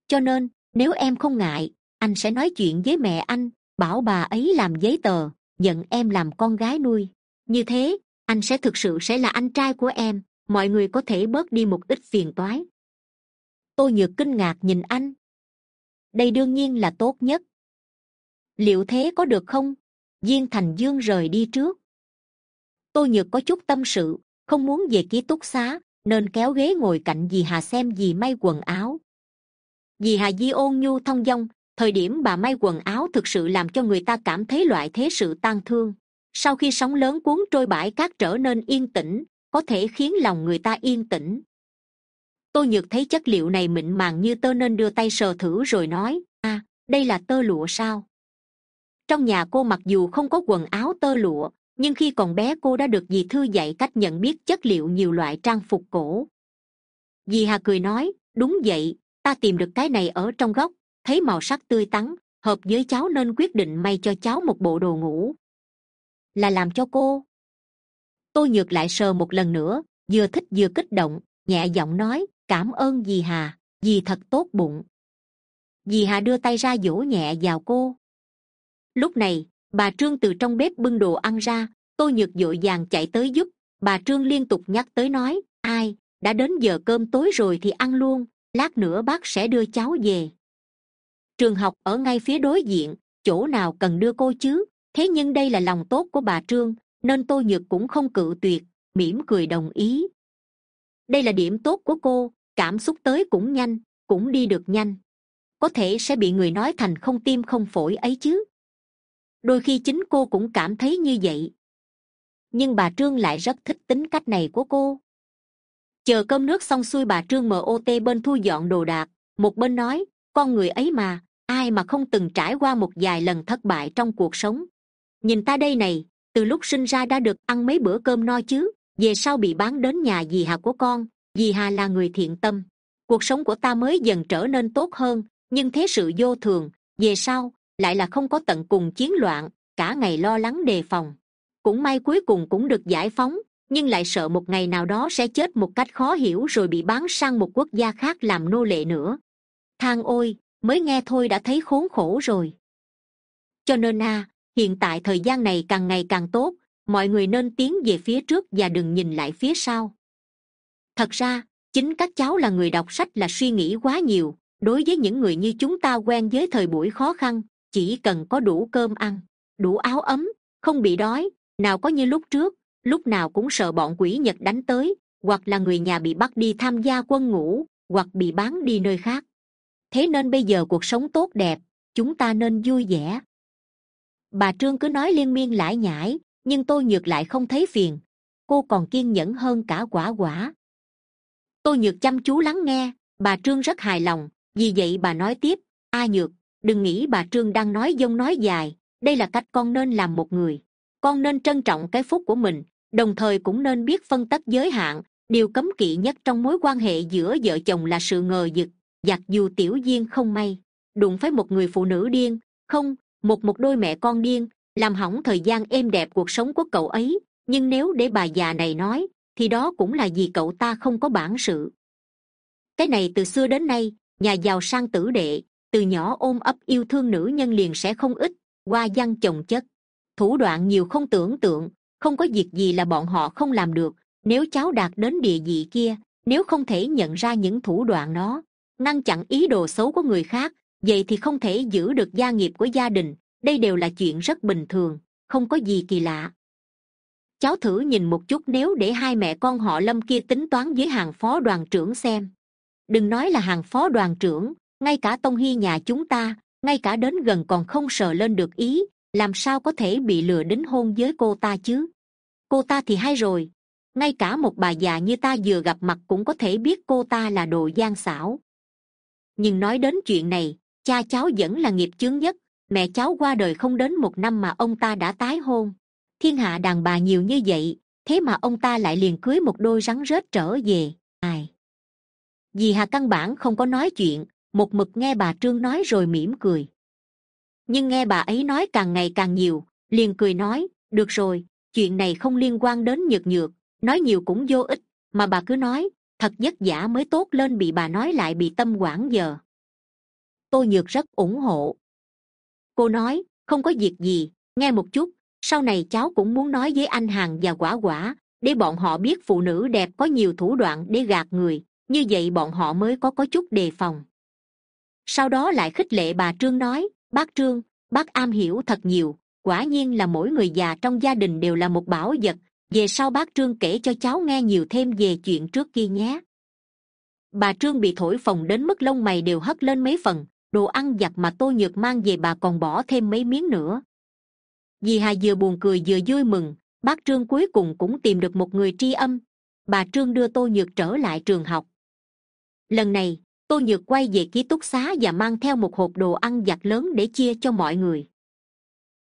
Cho nên, nếu em không ngại, anh sẽ nói chuyện với mẹ anh, bảo bà ấy làm giấy tờ nhận em làm con gái nuôi. Như thế, anh sẽ thực sự sẽ là anh trai của em, mọi người có thể bớt đi một ít phiền toái. Tôi nhược kinh ngạc nhìn anh. Đây đương nhiên là tốt nhất. Liệu thế có được không? Diên thành dương rời đi trước. Tôi nhược có chút tâm sự không muốn về ký túc xá nên kéo ghế ngồi cạnh dì hà xem dì may quần áo. Dì hà di ôn nhu thong dong thời điểm bà may quần áo thực sự làm cho người ta cảm thấy loại thế sự tan thương. Sau khi sóng lớn cuốn trôi bãi cát trở nên yên tĩnh có thể khiến lòng người ta yên tĩnh. Tôi nhược thấy chất liệu này mịn màng như tơ nên đưa tay sờ thử rồi nói a à, đây là tơ lụa sao? Trong nhà cô mặc dù không có quần áo tơ lụa nhưng khi còn bé, cô đã được dì thư dạy cách nhận biết chất liệu nhiều loại trang phục cổ. Dì hà cười nói, đúng vậy, ta tìm được cái này ở trong góc, thấy màu sắc tươi tắn, hợp với cháu nên quyết định may cho cháu một bộ đồ ngủ. Là làm cho cô. Tôi nhược lại sờ một lần nữa, vừa thích vừa kích động, nhẹ giọng nói, cảm ơn dì hà, dì thật tốt bụng. Dì hà đưa tay ra dỗ nhẹ vào cô. Lúc này bà trương từ trong bếp bưng đồ ăn ra tôi nhược d ộ i vàng chạy tới giúp. Bà trương liên tục nhắc tới nói, ai, đã đến giờ cơm tối rồi thì ăn luôn, lát nữa bác sẽ đưa cháu về. Trường học ở ngay phía đối diện, chỗ nào cần đưa cô chứ? Thế nhưng đây là lòng tốt của bà trương, nên tôi nhược cũng không cự tuyệt, mỉm cười đồng ý. Đây là điểm tốt của cô, cảm xúc tới cũng nhanh, cũng đi được nhanh. Có thể sẽ bị người nói thành không tim không phổi ấy chứ đôi khi chính cô cũng cảm thấy như vậy. Nhưng bà trương lại rất thích tính cách này của cô. Chờ cơm nước xong xuôi, bà trương mot bên thu dọn đồ đạc. Một bên nói, con người ấy mà, ai mà không từng trải qua một vài lần thất bại trong cuộc sống. Nhìn ta đây này, từ lúc sinh ra đã được ăn mấy bữa cơm no chứ, về sau bị bán đến nhà dì hà của con, dì hà là người thiện tâm. Cuộc sống của ta mới dần trở nên tốt hơn, nhưng thế sự vô thường, về sau lại là không có tận cùng chiến loạn, cả ngày lo lắng đề phòng. Cũng may cuối cùng cũng được giải phóng, nhưng lại sợ một ngày nào đó sẽ chết một cách khó hiểu rồi bị bán sang một quốc gia khác làm nô lệ nữa. Than ôi, mới nghe thôi đã thấy khốn khổ rồi. Cho nên a, hiện tại thời gian này càng ngày càng tốt, mọi người nên tiến về phía trước và đừng nhìn lại phía sau. Thật ra, chính các cháu là người đọc sách là suy nghĩ quá nhiều, đối với những người như chúng ta quen với thời buổi khó khăn chỉ cần có đủ cơm ăn, đủ áo ấm, không bị đói, nào có như lúc trước, lúc nào cũng sợ bọn quỷ nhật đánh tới, hoặc là người nhà bị bắt đi tham gia quân ngũ, hoặc bị bán đi nơi khác. Thế nên bây giờ cuộc sống tốt đẹp, chúng ta nên vui vẻ. Bà trương cứ nói liên miên lải nhải nhưng tôi nhược lại không thấy phiền. Cô còn kiên nhẫn hơn cả quả quả. Tôi nhược chăm chú lắng nghe, bà trương rất hài lòng, vì vậy bà nói tiếp, a nhược đừng nghĩ bà trương đang nói dông nói dài, đây là cách con nên làm một người. Con nên trân trọng cái phúc của mình, đồng thời cũng nên biết phân tất giới hạn. Điều cấm kỵ nhất trong mối quan hệ giữa vợ chồng là sự ngờ vực, giặc dù tiểu duyên không may. Đụng phải một người phụ nữ điên, không, một một đôi mẹ con điên, làm hỏng thời gian êm đẹp cuộc sống của cậu ấy. Nhưng nếu để bà già này nói, thì đó cũng là vì cậu ta không có bản sự. Cái này từ xưa đến nay, nhà giàu sang tử đệ từ nhỏ ôm ấp yêu thương nữ nhân liền sẽ không ít, qua văn chồng chất. Thủ đoạn nhiều không tưởng tượng, không có việc gì là bọn họ không làm được, nếu cháu đạt đến địa vị kia, nếu không thể nhận ra những thủ đoạn đó ngăn chặn ý đồ xấu của người khác, vậy thì không thể giữ được gia nghiệp của gia đình, đây đều là chuyện rất bình thường, không có gì kỳ lạ. Cháu thử nhìn một chút nếu để hai mẹ con họ lâm kia tính toán với hàng phó đoàn trưởng xem. Đừng nói là hàng phó đoàn trưởng ngay cả tông hy nhà chúng ta, ngay cả đến gần còn không sờ lên được ý, làm sao có thể bị lừa đính hôn với cô ta chứ? Cô ta thì hay rồi. Ngay cả một bà già như ta vừa gặp mặt cũng có thể biết cô ta là đồ gian xảo. Nhưng nói đến chuyện này, cha cháu vẫn là nghiệp chướng nhất. Mẹ cháu qua đời không đến một năm mà ông ta đã tái hôn. Thiên hạ đàn bà nhiều như vậy, thế mà ông ta lại liền cưới một đôi rắn rết trở về. Ai? Vì hà căn bản không có nói chuyện một mực nghe bà trương nói rồi mỉm cười. Nhưng nghe bà ấy nói càng ngày càng nhiều, liền cười nói, được rồi, chuyện này không liên quan đến nhược nhược, nói nhiều cũng vô ích, mà bà cứ nói, thật vất vả mới tốt lên bị bà nói lại bị tâm quản giờ. Tôi nhược rất ủng hộ. Cô nói, không có việc gì, nghe một chút, sau này cháu cũng muốn nói với anh hằng và quả quả, để bọn họ biết phụ nữ đẹp có nhiều thủ đoạn để gạt người, như vậy bọn họ mới có có chút đề phòng sau đó lại khích lệ bà trương nói, bác trương, bác am hiểu thật nhiều. Quả nhiên là mỗi người già trong gia đình đều là một bảo vật. Về sau bác trương kể cho cháu nghe nhiều thêm về chuyện trước kia nhé. Bà trương bị thổi phồng đến mức lông mày đều hất lên mấy phần, đồ ăn giặt mà tôi nhược mang về bà còn bỏ thêm mấy miếng nữa. Dì hà vừa buồn cười vừa vui mừng, bác trương cuối cùng cũng tìm được một người tri âm. Bà trương đưa tôi nhược trở lại trường học. Lần này Tô nhược quay về ký túc xá và mang theo một hộp đồ ăn giặt lớn để chia cho mọi người.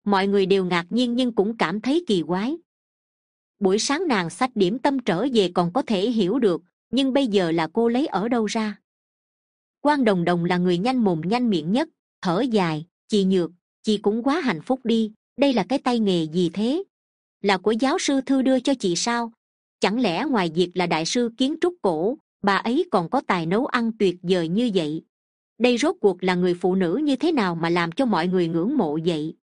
Mọi người đều ngạc nhiên nhưng cũng cảm thấy kỳ quái. Buổi sáng nàng sách điểm tâm trở về còn có thể hiểu được, nhưng bây giờ là cô lấy ở đâu ra? Quan đồng đồng là người nhanh mồm nhanh miệng nhất, thở dài, chị nhược, chị cũng quá hạnh phúc đi, đây là cái tay nghề gì thế? Là của giáo sư thư đưa cho chị sao? Chẳng lẽ ngoài việc là đại sư kiến trúc cổ bà ấy còn có tài nấu ăn tuyệt vời như vậy. Đây rốt cuộc là người phụ nữ như thế nào mà làm cho mọi người ngưỡng mộ vậy?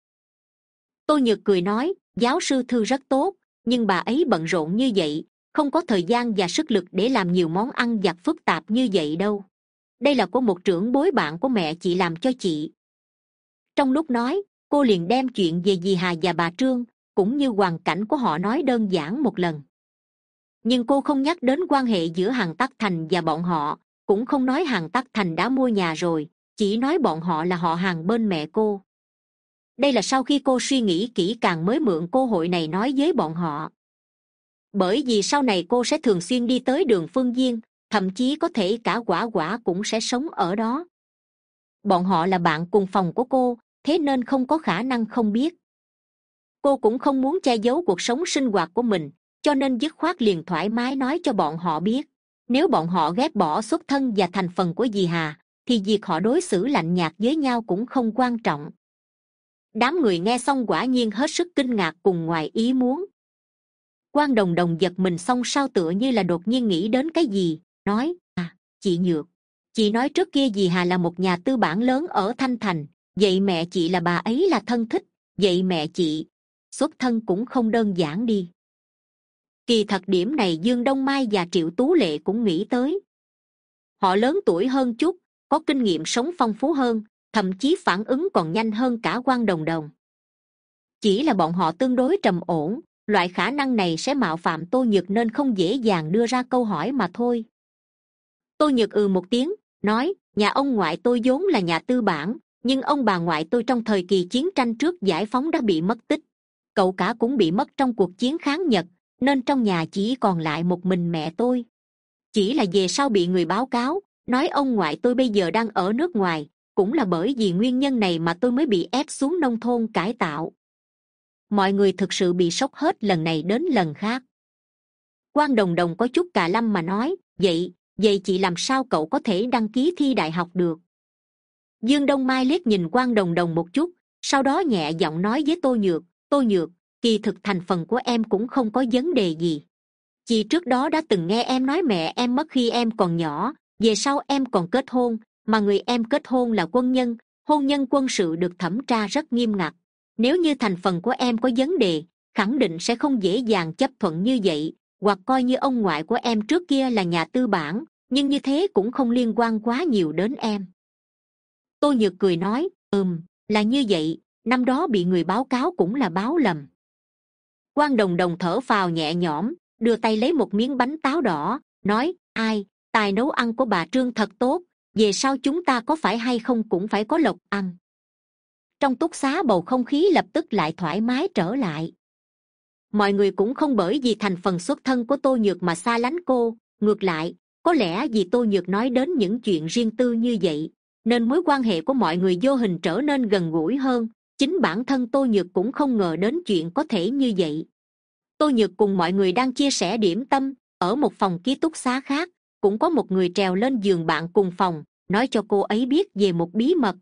Tôi nhược cười nói, giáo sư thư rất tốt, nhưng bà ấy bận rộn như vậy, không có thời gian và sức lực để làm nhiều món ăn giặt phức tạp như vậy đâu. Đây là của một trưởng bối bạn của mẹ chị làm cho chị. Trong lúc nói, cô liền đem chuyện về dì hà và bà trương, cũng như hoàn cảnh của họ nói đơn giản một lần nhưng cô không nhắc đến quan hệ giữa hàng tắc thành và bọn họ, cũng không nói hàng tắc thành đã mua nhà rồi, chỉ nói bọn họ là họ hàng bên mẹ cô. Đây là sau khi cô suy nghĩ kỹ càng mới mượn cơ hội này nói với bọn họ. Bởi vì sau này cô sẽ thường xuyên đi tới đường phương Viên thậm chí có thể cả quả quả cũng sẽ sống ở đó. Bọn họ là bạn cùng phòng của cô, thế nên không có khả năng không biết. Cô cũng không muốn che giấu cuộc sống sinh hoạt của mình cho nên dứt khoát liền thoải mái nói cho bọn họ biết. Nếu bọn họ ghét bỏ xuất thân và thành phần của dì hà, thì việc họ đối xử lạnh nhạt với nhau cũng không quan trọng. Đám người nghe xong quả nhiên hết sức kinh ngạc cùng ngoài ý muốn. Quan đồng đồng giật mình xong sao tựa như là đột nhiên nghĩ đến cái gì, nói à chị nhược, chị nói trước kia dì hà là một nhà tư bản lớn ở thanh thành, vậy mẹ chị là bà ấy là thân thích, vậy mẹ chị xuất thân cũng không đơn giản đi kỳ thật điểm này dương đông mai và triệu tú lệ cũng nghĩ tới. Họ lớn tuổi hơn chút, có kinh nghiệm sống phong phú hơn, thậm chí phản ứng còn nhanh hơn cả quan đồng đồng. Chỉ là bọn họ tương đối trầm ổn, loại khả năng này sẽ mạo phạm tô nhược nên không dễ dàng đưa ra câu hỏi mà thôi. Tô nhược ừ một tiếng, nói, nhà ông ngoại tôi vốn là nhà tư bản, nhưng ông bà ngoại tôi trong thời kỳ chiến tranh trước giải phóng đã bị mất tích. Cậu cả cũng bị mất trong cuộc chiến kháng nhật nên trong nhà chỉ còn lại một mình mẹ tôi. Chỉ là về sau bị người báo cáo, nói ông ngoại tôi bây giờ đang ở nước ngoài, cũng là bởi vì nguyên nhân này mà tôi mới bị ép xuống nông thôn cải tạo. Mọi người thực sự bị sốc hết lần này đến lần khác. Quan đồng đồng có chút cà lâm mà nói, vậy vậy chị làm sao cậu có thể đăng ký thi đại học được? Dương đông mai liếc nhìn quan đồng đồng một chút, sau đó nhẹ giọng nói với tô nhược tô nhược kỳ thực thành phần của em cũng không có vấn đề gì. Chị trước đó đã từng nghe em nói mẹ em mất khi em còn nhỏ, về sau em còn kết hôn, mà người em kết hôn là quân nhân, hôn nhân quân sự được thẩm tra rất nghiêm ngặt. Nếu như thành phần của em có vấn đề, khẳng định sẽ không dễ dàng chấp thuận như vậy, hoặc coi như ông ngoại của em trước kia là nhà tư bản, nhưng như thế cũng không liên quan quá nhiều đến em. Tôi nhược cười nói, ừm, là như vậy, năm đó bị người báo cáo cũng là báo lầm quan đồng đồng thở phào nhẹ nhõm, đưa tay lấy một miếng bánh táo đỏ, nói, ai, tài nấu ăn của bà trương thật tốt, về sau chúng ta có phải hay không cũng phải có lộc ăn. Trong túc xá bầu không khí lập tức lại thoải mái trở lại. Mọi người cũng không bởi vì thành phần xuất thân của tô nhược mà xa lánh cô, ngược lại, có lẽ vì tô nhược nói đến những chuyện riêng tư như vậy, nên mối quan hệ của mọi người vô hình trở nên gần gũi hơn chính bản thân tô nhược cũng không ngờ đến chuyện có thể như vậy. Tô nhược cùng mọi người đang chia sẻ điểm tâm, ở một phòng ký túc xá khác, cũng có một người trèo lên giường bạn cùng phòng, nói cho cô ấy biết về một bí mật.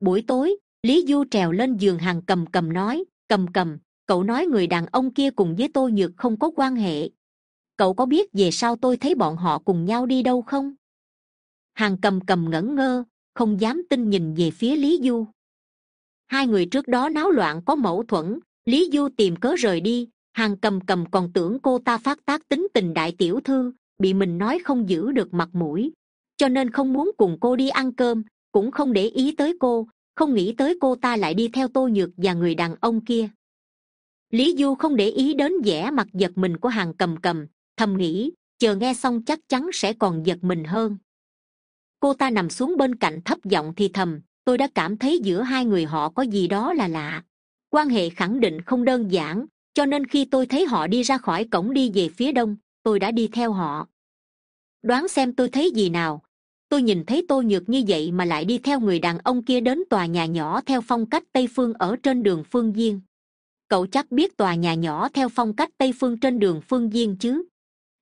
Buổi tối, lý du trèo lên giường hàng cầm cầm nói, cầm cầm, cậu nói người đàn ông kia cùng với tôi nhược không có quan hệ. Cậu có biết về sau tôi thấy bọn họ cùng nhau đi đâu không? Hàng cầm cầm ngẩn ngơ, không dám tin nhìn về phía lý du hai người trước đó náo loạn có mâu thuẫn, lý du tìm cớ rời đi hàng cầm cầm còn tưởng cô ta phát tác tính tình đại tiểu thư, bị mình nói không giữ được mặt mũi. Cho nên không muốn cùng cô đi ăn cơm, cũng không để ý tới cô, không nghĩ tới cô ta lại đi theo tô nhược và người đàn ông kia. Lý du không để ý đến vẻ mặt giật mình của hàng cầm cầm, thầm nghĩ, chờ nghe xong chắc chắn sẽ còn giật mình hơn. Cô ta nằm xuống bên cạnh thấp giọng thì thầm tôi đã cảm thấy giữa hai người họ có gì đó là lạ. Quan hệ khẳng định không đơn giản, cho nên khi tôi thấy họ đi ra khỏi cổng đi về phía đông, tôi đã đi theo họ. Đoán xem tôi thấy gì nào. Tôi nhìn thấy tôi nhược như vậy mà lại đi theo người đàn ông kia đến tòa nhà nhỏ theo phong cách tây phương ở trên đường phương diên. Cậu chắc biết tòa nhà nhỏ theo phong cách tây phương trên đường phương diên chứ?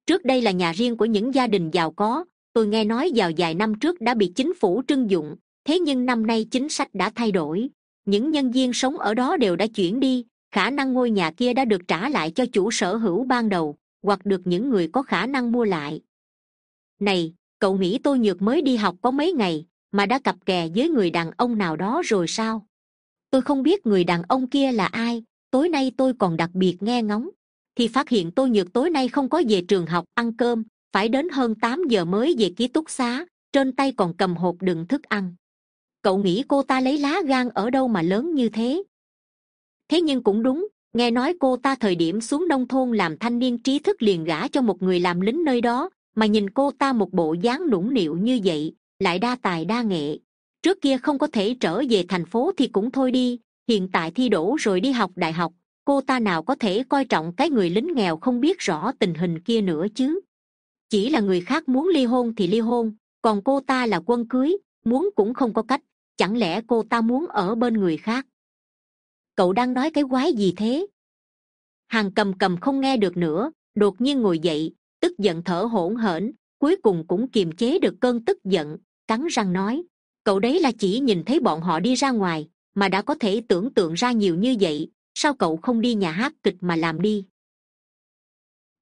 Trước đây là nhà riêng của những gia đình giàu có, tôi nghe nói vào vài năm trước đã bị chính phủ trưng dụng thế nhưng năm nay chính sách đã thay đổi. Những nhân viên sống ở đó đều đã chuyển đi, khả năng ngôi nhà kia đã được trả lại cho chủ sở hữu ban đầu, hoặc được những người có khả năng mua lại. Này, cậu nghĩ tôi nhược mới đi học có mấy ngày mà đã cặp kè với người đàn ông nào đó rồi sao? Tôi không biết người đàn ông kia là ai, tối nay tôi còn đặc biệt nghe ngóng. Thì phát hiện tôi nhược tối nay không có về trường học ăn cơm, phải đến hơn tám giờ mới về ký túc xá, trên tay còn cầm hộp đựng thức ăn cậu nghĩ cô ta lấy lá gan ở đâu mà lớn như thế? Thế nhưng cũng đúng, nghe nói cô ta thời điểm xuống nông thôn làm thanh niên trí thức liền gả cho một người làm lính nơi đó, mà nhìn cô ta một bộ dáng nũng nịu như vậy, lại đa tài đa nghệ. Trước kia không có thể trở về thành phố thì cũng thôi đi, hiện tại thi đỗ rồi đi học đại học, cô ta nào có thể coi trọng cái người lính nghèo không biết rõ tình hình kia nữa chứ? Chỉ là người khác muốn ly hôn thì ly hôn, còn cô ta là quân cưới, muốn cũng không có cách chẳng lẽ cô ta muốn ở bên người khác? Cậu đang nói cái quái gì thế? Hàng cầm cầm không nghe được nữa, đột nhiên ngồi dậy, tức giận thở hổn hển, cuối cùng cũng kiềm chế được cơn tức giận, cắn răng nói, cậu đấy là chỉ nhìn thấy bọn họ đi ra ngoài, mà đã có thể tưởng tượng ra nhiều như vậy, sao cậu không đi nhà hát kịch mà làm đi?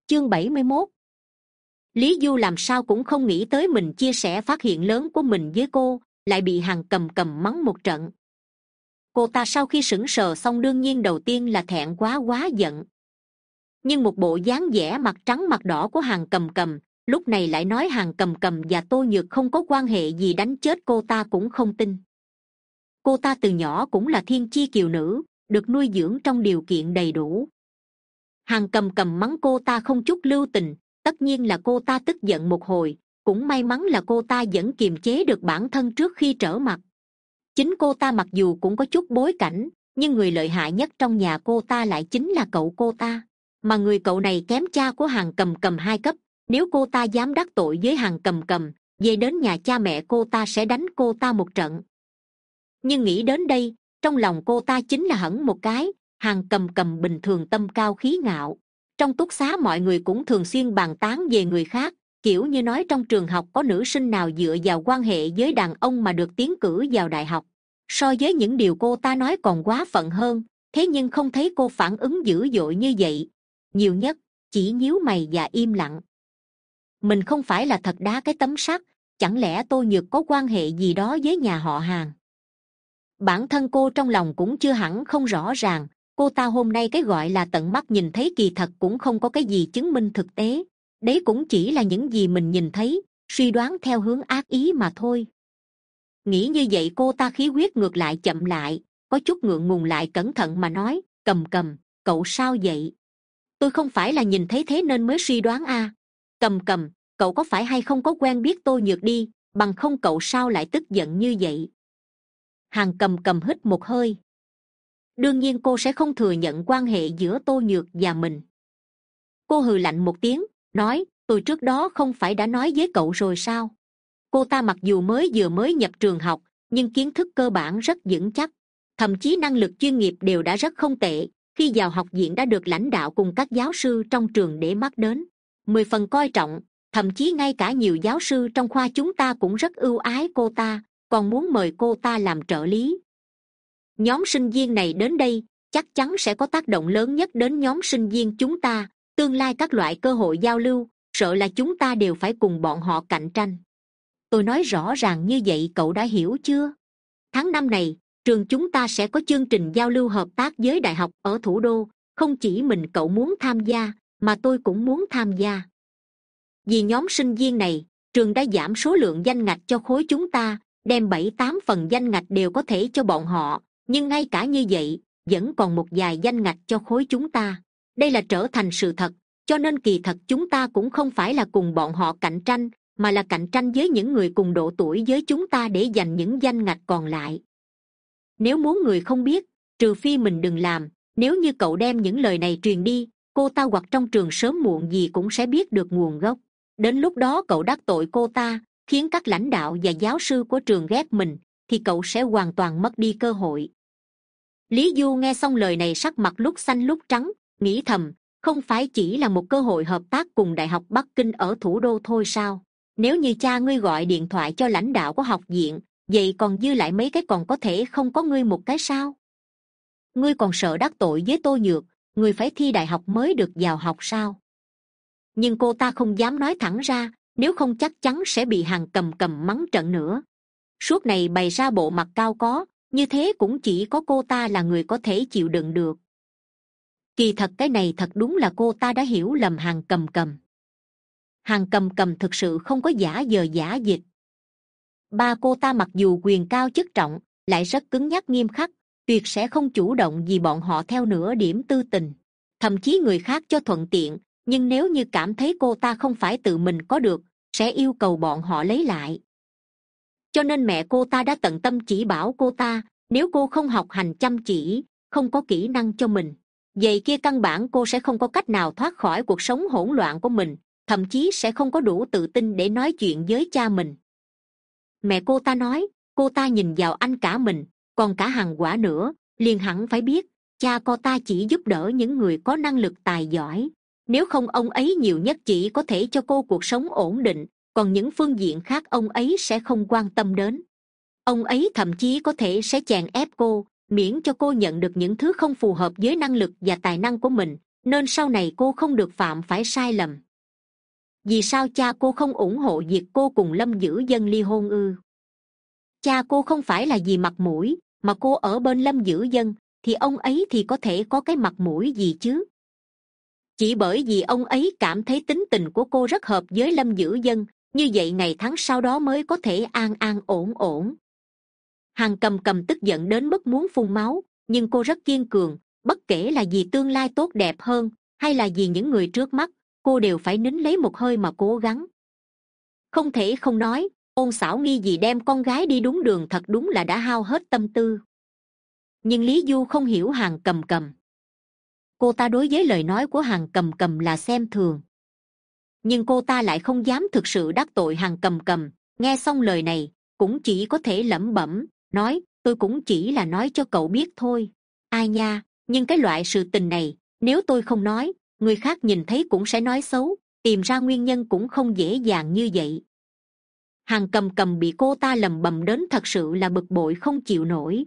Chương bảy mươi mốt. Lý du làm sao cũng không nghĩ tới mình chia sẻ phát hiện lớn của mình với cô lại bị hàng cầm cầm mắng một trận. Cô ta sau khi sững sờ xong đương nhiên đầu tiên là thẹn quá quá giận. Nhưng một bộ dáng vẻ mặt trắng mặt đỏ của hàng cầm cầm, lúc này lại nói hàng cầm cầm và tô nhược không có quan hệ gì đánh chết cô ta cũng không tin. Cô ta từ nhỏ cũng là thiên chi kiều nữ, được nuôi dưỡng trong điều kiện đầy đủ. Hàng cầm cầm mắng cô ta không chút lưu tình, tất nhiên là cô ta tức giận một hồi cũng may mắn là cô ta vẫn kiềm chế được bản thân trước khi trở mặt. Chính cô ta mặc dù cũng có chút bối cảnh, nhưng người lợi hại nhất trong nhà cô ta lại chính là cậu cô ta. Mà người cậu này kém cha của hàng cầm cầm hai cấp, nếu cô ta dám đắc tội với hàng cầm cầm, về đến nhà cha mẹ cô ta sẽ đánh cô ta một trận. Nhưng nghĩ đến đây, trong lòng cô ta chính là hẳn một cái, hàng cầm cầm bình thường tâm cao khí ngạo. Trong túc xá mọi người cũng thường xuyên bàn tán về người khác kiểu như nói trong trường học có nữ sinh nào dựa vào quan hệ với đàn ông mà được tiến cử vào đại học. So với những điều cô ta nói còn quá phận hơn, thế nhưng không thấy cô phản ứng dữ dội như vậy. Nhiều nhất, chỉ nhíu mày và im lặng. Mình không phải là thật đá cái tấm sắt, chẳng lẽ tô nhược có quan hệ gì đó với nhà họ hàng? Bản thân cô trong lòng cũng chưa hẳn không rõ ràng, cô ta hôm nay cái gọi là tận mắt nhìn thấy kỳ thật cũng không có cái gì chứng minh thực tế đấy cũng chỉ là những gì mình nhìn thấy, suy đoán theo hướng ác ý mà thôi. Nghĩ như vậy cô ta khí huyết ngược lại chậm lại, có chút ngượng ngùng lại cẩn thận mà nói, cầm cầm, cậu sao vậy? Tôi không phải là nhìn thấy thế nên mới suy đoán a cầm cầm, cậu có phải hay không có quen biết tôi nhược đi, bằng không cậu sao lại tức giận như vậy? Hàng cầm cầm hít một hơi. Đương nhiên cô sẽ không thừa nhận quan hệ giữa tô nhược và mình. Cô hừ lạnh một tiếng nói, tôi trước đó không phải đã nói với cậu rồi sao? Cô ta mặc dù mới vừa mới nhập trường học, nhưng kiến thức cơ bản rất vững chắc. Thậm chí năng lực chuyên nghiệp đều đã rất không tệ khi vào học viện đã được lãnh đạo cùng các giáo sư trong trường để mắt đến. Mười phần coi trọng, thậm chí ngay cả nhiều giáo sư trong khoa chúng ta cũng rất ưu ái cô ta, còn muốn mời cô ta làm trợ lý. Nhóm sinh viên này đến đây chắc chắn sẽ có tác động lớn nhất đến nhóm sinh viên chúng ta tương lai các loại cơ hội giao lưu, sợ là chúng ta đều phải cùng bọn họ cạnh tranh. Tôi nói rõ ràng như vậy, cậu đã hiểu chưa? Tháng năm này, trường chúng ta sẽ có chương trình giao lưu hợp tác với đại học ở thủ đô. Không chỉ mình cậu muốn tham gia, mà tôi cũng muốn tham gia. Vì nhóm sinh viên này, trường đã giảm số lượng danh ngạch cho khối chúng ta, đem bảy tám phần danh ngạch đều có thể cho bọn họ. Nhưng ngay cả như vậy, vẫn còn một vài danh ngạch cho khối chúng ta đây là trở thành sự thật, cho nên kỳ thật chúng ta cũng không phải là cùng bọn họ cạnh tranh, mà là cạnh tranh với những người cùng độ tuổi với chúng ta để giành những danh ngạch còn lại. Nếu muốn người không biết, trừ phi mình đừng làm, nếu như cậu đem những lời này truyền đi, cô ta hoặc trong trường sớm muộn gì cũng sẽ biết được nguồn gốc. Đến lúc đó cậu đắc tội cô ta, khiến các lãnh đạo và giáo sư của trường ghét mình, thì cậu sẽ hoàn toàn mất đi cơ hội. Lý du nghe xong lời này sắc mặt lúc xanh lúc trắng nghĩ thầm, không phải chỉ là một cơ hội hợp tác cùng đại học bắc kinh ở thủ đô thôi sao? Nếu như cha ngươi gọi điện thoại cho lãnh đạo của học viện, vậy còn dư lại mấy cái còn có thể không có ngươi một cái sao? Ngươi còn sợ đắc tội với tô nhược, ngươi phải thi đại học mới được vào học sao? Nhưng cô ta không dám nói thẳng ra, nếu không chắc chắn sẽ bị hàng cầm cầm mắng trận nữa. Suốt này bày ra bộ mặt cao có, như thế cũng chỉ có cô ta là người có thể chịu đựng được kỳ thật cái này thật đúng là cô ta đã hiểu lầm hàng cầm cầm. Hàng cầm cầm thực sự không có giả giờ giả dịch ba cô ta mặc dù quyền cao chức trọng, lại rất cứng nhắc nghiêm khắc, tuyệt sẽ không chủ động vì bọn họ theo nửa điểm tư tình. Thậm chí người khác cho thuận tiện, nhưng nếu như cảm thấy cô ta không phải tự mình có được, sẽ yêu cầu bọn họ lấy lại. Cho nên mẹ cô ta đã tận tâm chỉ bảo cô ta, nếu cô không học hành chăm chỉ, không có kỹ năng cho mình vậy kia căn bản cô sẽ không có cách nào thoát khỏi cuộc sống hỗn loạn của mình, thậm chí sẽ không có đủ tự tin để nói chuyện với cha mình. Mẹ cô ta nói, cô ta nhìn vào anh cả mình, còn cả hàng quả nữa, liền hẳn phải biết, cha cô ta chỉ giúp đỡ những người có năng lực tài giỏi. Nếu không ông ấy nhiều nhất chỉ có thể cho cô cuộc sống ổn định, còn những phương diện khác ông ấy sẽ không quan tâm đến. Ông ấy thậm chí có thể sẽ chèn ép cô miễn cho cô nhận được những thứ không phù hợp với năng lực và tài năng của mình, nên sau này cô không được phạm phải sai lầm. Vì sao cha cô không ủng hộ việc cô cùng lâm giữ dân ly hôn ư? Cha cô không phải là vì mặt mũi, mà cô ở bên lâm giữ dân, thì ông ấy thì có thể có cái mặt mũi gì chứ? Chỉ bởi vì ông ấy cảm thấy tính tình của cô rất hợp với lâm giữ dân, như vậy ngày tháng sau đó mới có thể an an ổn ổn hàng cầm cầm tức giận đến mức muốn phun máu, nhưng cô rất kiên cường, bất kể là vì tương lai tốt đẹp hơn, hay là vì những người trước mắt, cô đều phải nín lấy một hơi mà cố gắng. Không thể không nói, ôn xảo nghi gì đem con gái đi đúng đường thật đúng là đã hao hết tâm tư. Nhưng lý du không hiểu hàng cầm cầm. Cô ta đối với lời nói của hàng cầm cầm là xem thường. Nhưng cô ta lại không dám thực sự đắc tội hàng cầm cầm. Nghe xong lời này, cũng chỉ có thể lẩm bẩm nói, tôi cũng chỉ là nói cho cậu biết thôi. Ai nha, nhưng cái loại sự tình này, nếu tôi không nói, người khác nhìn thấy cũng sẽ nói xấu, tìm ra nguyên nhân cũng không dễ dàng như vậy. Hàng cầm cầm bị cô ta lầm bầm đến thật sự là bực bội không chịu nổi.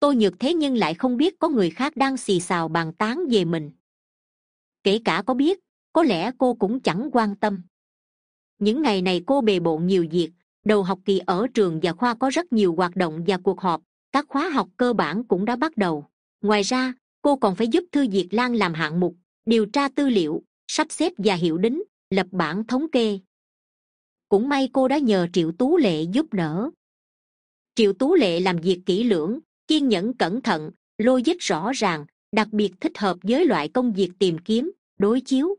Tôi nhược thế nhưng lại không biết có người khác đang xì xào bàn tán về mình. Kể cả có biết, có lẽ cô cũng chẳng quan tâm. Những ngày này cô bề bộn nhiều việc đầu học kỳ ở trường và khoa có rất nhiều hoạt động và cuộc họp, các khóa học cơ bản cũng đã bắt đầu. Ngoài ra, cô còn phải giúp thư diệt lan làm hạng mục, điều tra tư liệu, sắp xếp và hiệu đính, lập bản thống kê. Cũng may cô đã nhờ triệu tú lệ giúp đỡ. Triệu tú lệ làm việc kỹ lưỡng, kiên nhẫn, cẩn thận, logic rõ ràng, đặc biệt thích hợp với loại công việc tìm kiếm, đối chiếu,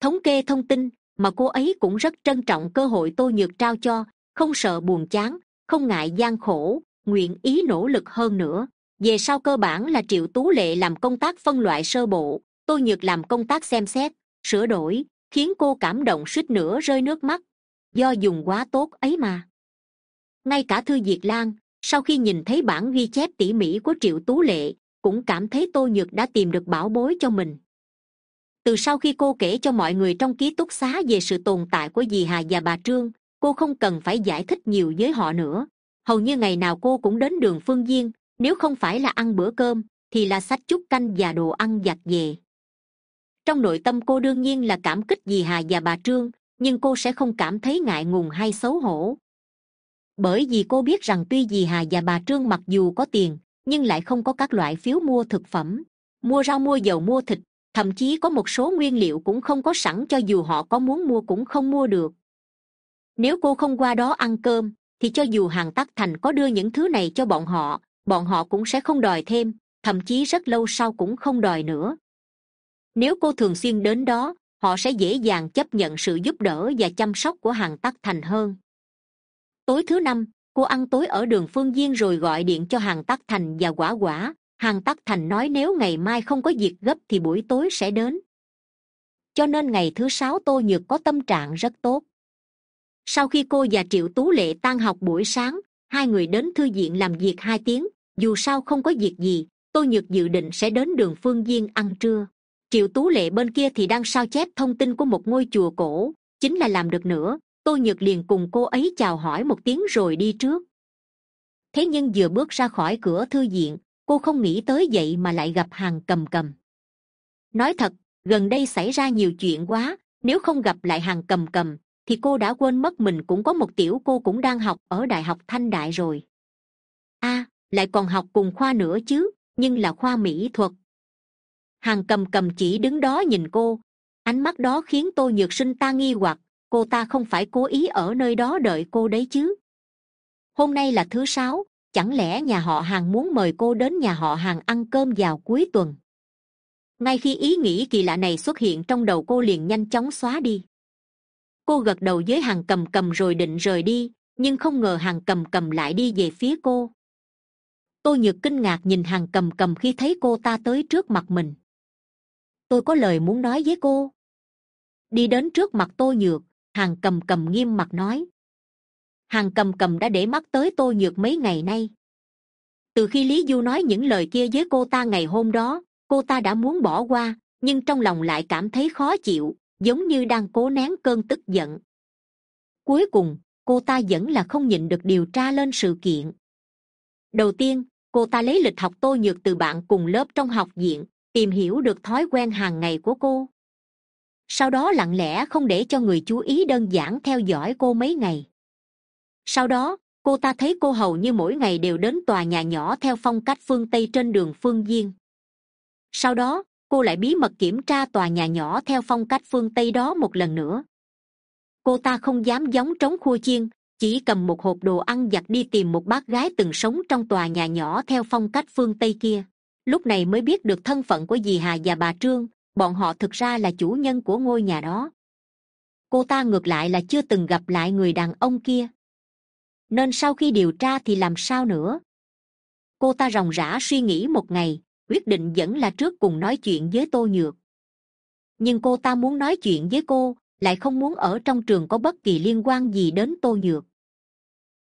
thống kê thông tin mà cô ấy cũng rất trân trọng cơ hội tô nhược trao cho không sợ buồn chán, không ngại gian khổ, nguyện ý nỗ lực hơn nữa. Về sau cơ bản là triệu tú lệ làm công tác phân loại sơ bộ tôi nhược làm công tác xem xét, sửa đổi, khiến cô cảm động suýt nữa rơi nước mắt. Do dùng quá tốt ấy mà. Ngay cả thư diệt lan, sau khi nhìn thấy bản ghi chép tỉ mỉ của triệu tú lệ, cũng cảm thấy tô nhược đã tìm được bảo bối cho mình. Từ sau khi cô kể cho mọi người trong ký túc xá về sự tồn tại của dì hà và bà trương cô không cần phải giải thích nhiều với họ nữa. Hầu như ngày nào cô cũng đến đường phương diên, nếu không phải là ăn bữa cơm, thì là xách chút canh và đồ ăn giặt về. Trong nội tâm cô đương nhiên là cảm kích dì hà và bà trương, nhưng cô sẽ không cảm thấy ngại ngùng hay xấu hổ. Bởi vì cô biết rằng tuy dì hà và bà trương mặc dù có tiền, nhưng lại không có các loại phiếu mua thực phẩm, mua rau mua dầu mua thịt, thậm chí có một số nguyên liệu cũng không có sẵn cho dù họ có muốn mua cũng không mua được nếu cô không qua đó ăn cơm, thì cho dù hàng tắc thành có đưa những thứ này cho bọn họ bọn họ cũng sẽ không đòi thêm, thậm chí rất lâu sau cũng không đòi nữa. Nếu cô thường xuyên đến đó, họ sẽ dễ dàng chấp nhận sự giúp đỡ và chăm sóc của hàng tắc thành hơn. Tối thứ năm, cô ăn tối ở đường phương diên rồi gọi điện cho hàng tắc thành và quả quả. Hàng tắc thành nói nếu ngày mai không có việc gấp thì buổi tối sẽ đến. Cho nên ngày thứ sáu tô nhược có tâm trạng rất tốt sau khi cô và triệu tú lệ tan học buổi sáng, hai người đến thư viện làm việc hai tiếng, dù sao không có việc gì tôi nhược dự định sẽ đến đường phương viên ăn trưa. Triệu tú lệ bên kia thì đang sao chép thông tin của một ngôi chùa cổ, chính là làm được nữa tôi nhược liền cùng cô ấy chào hỏi một tiếng rồi đi trước. Thế nhưng vừa bước ra khỏi cửa thư viện, cô không nghĩ tới vậy mà lại gặp hàng cầm cầm. Nói thật, gần đây xảy ra nhiều chuyện quá, nếu không gặp lại hàng cầm cầm thì cô đã quên mất mình cũng có một tiểu cô cũng đang học ở đại học thanh đại rồi. A, lại còn học cùng khoa nữa chứ, nhưng là khoa mỹ thuật. Hàng cầm cầm chỉ đứng đó nhìn cô. Ánh mắt đó khiến tôi nhược sinh ta nghi hoặc, cô ta không phải cố ý ở nơi đó đợi cô đấy chứ. Hôm nay là thứ sáu, chẳng lẽ nhà họ hàng muốn mời cô đến nhà họ hàng ăn cơm vào cuối tuần? Ngay khi ý nghĩ kỳ lạ này xuất hiện trong đầu cô liền nhanh chóng xóa đi cô gật đầu với hàng cầm cầm rồi định rời đi, nhưng không ngờ hàng cầm cầm lại đi về phía cô. Tôi nhược kinh ngạc nhìn hàng cầm cầm khi thấy cô ta tới trước mặt mình. Tôi có lời muốn nói với cô. Đi đến trước mặt tôi nhược, hàng cầm cầm nghiêm mặt nói. Hàng cầm cầm đã để mắt tới tôi nhược mấy ngày nay. Từ khi lý du nói những lời kia với cô ta ngày hôm đó, cô ta đã muốn bỏ qua, nhưng trong lòng lại cảm thấy khó chịu giống như đang cố nén cơn tức giận. Cuối cùng, cô ta vẫn là không nhịn được điều tra lên sự kiện. Đầu tiên, cô ta lấy lịch học tô nhược từ bạn cùng lớp trong học viện, tìm hiểu được thói quen hàng ngày của cô. Sau đó lặng lẽ không để cho người chú ý đơn giản theo dõi cô mấy ngày. Sau đó, cô ta thấy cô hầu như mỗi ngày đều đến tòa nhà nhỏ theo phong cách phương tây trên đường phương Viên. sau đó cô lại bí mật kiểm tra tòa nhà nhỏ theo phong cách phương tây đó một lần nữa. Cô ta không dám giống trống khua chiên, chỉ cầm một hộp đồ ăn giặt đi tìm một bác gái từng sống trong tòa nhà nhỏ theo phong cách phương tây kia. Lúc này mới biết được thân phận của dì hà và bà trương, bọn họ thực ra là chủ nhân của ngôi nhà đó. Cô ta ngược lại là chưa từng gặp lại người đàn ông kia. Nên sau khi điều tra thì làm sao nữa? Cô ta ròng rã suy nghĩ một ngày quyết định vẫn là trước cùng nói chuyện với tô nhược. Nhưng cô ta muốn nói chuyện với cô, lại không muốn ở trong trường có bất kỳ liên quan gì đến tô nhược.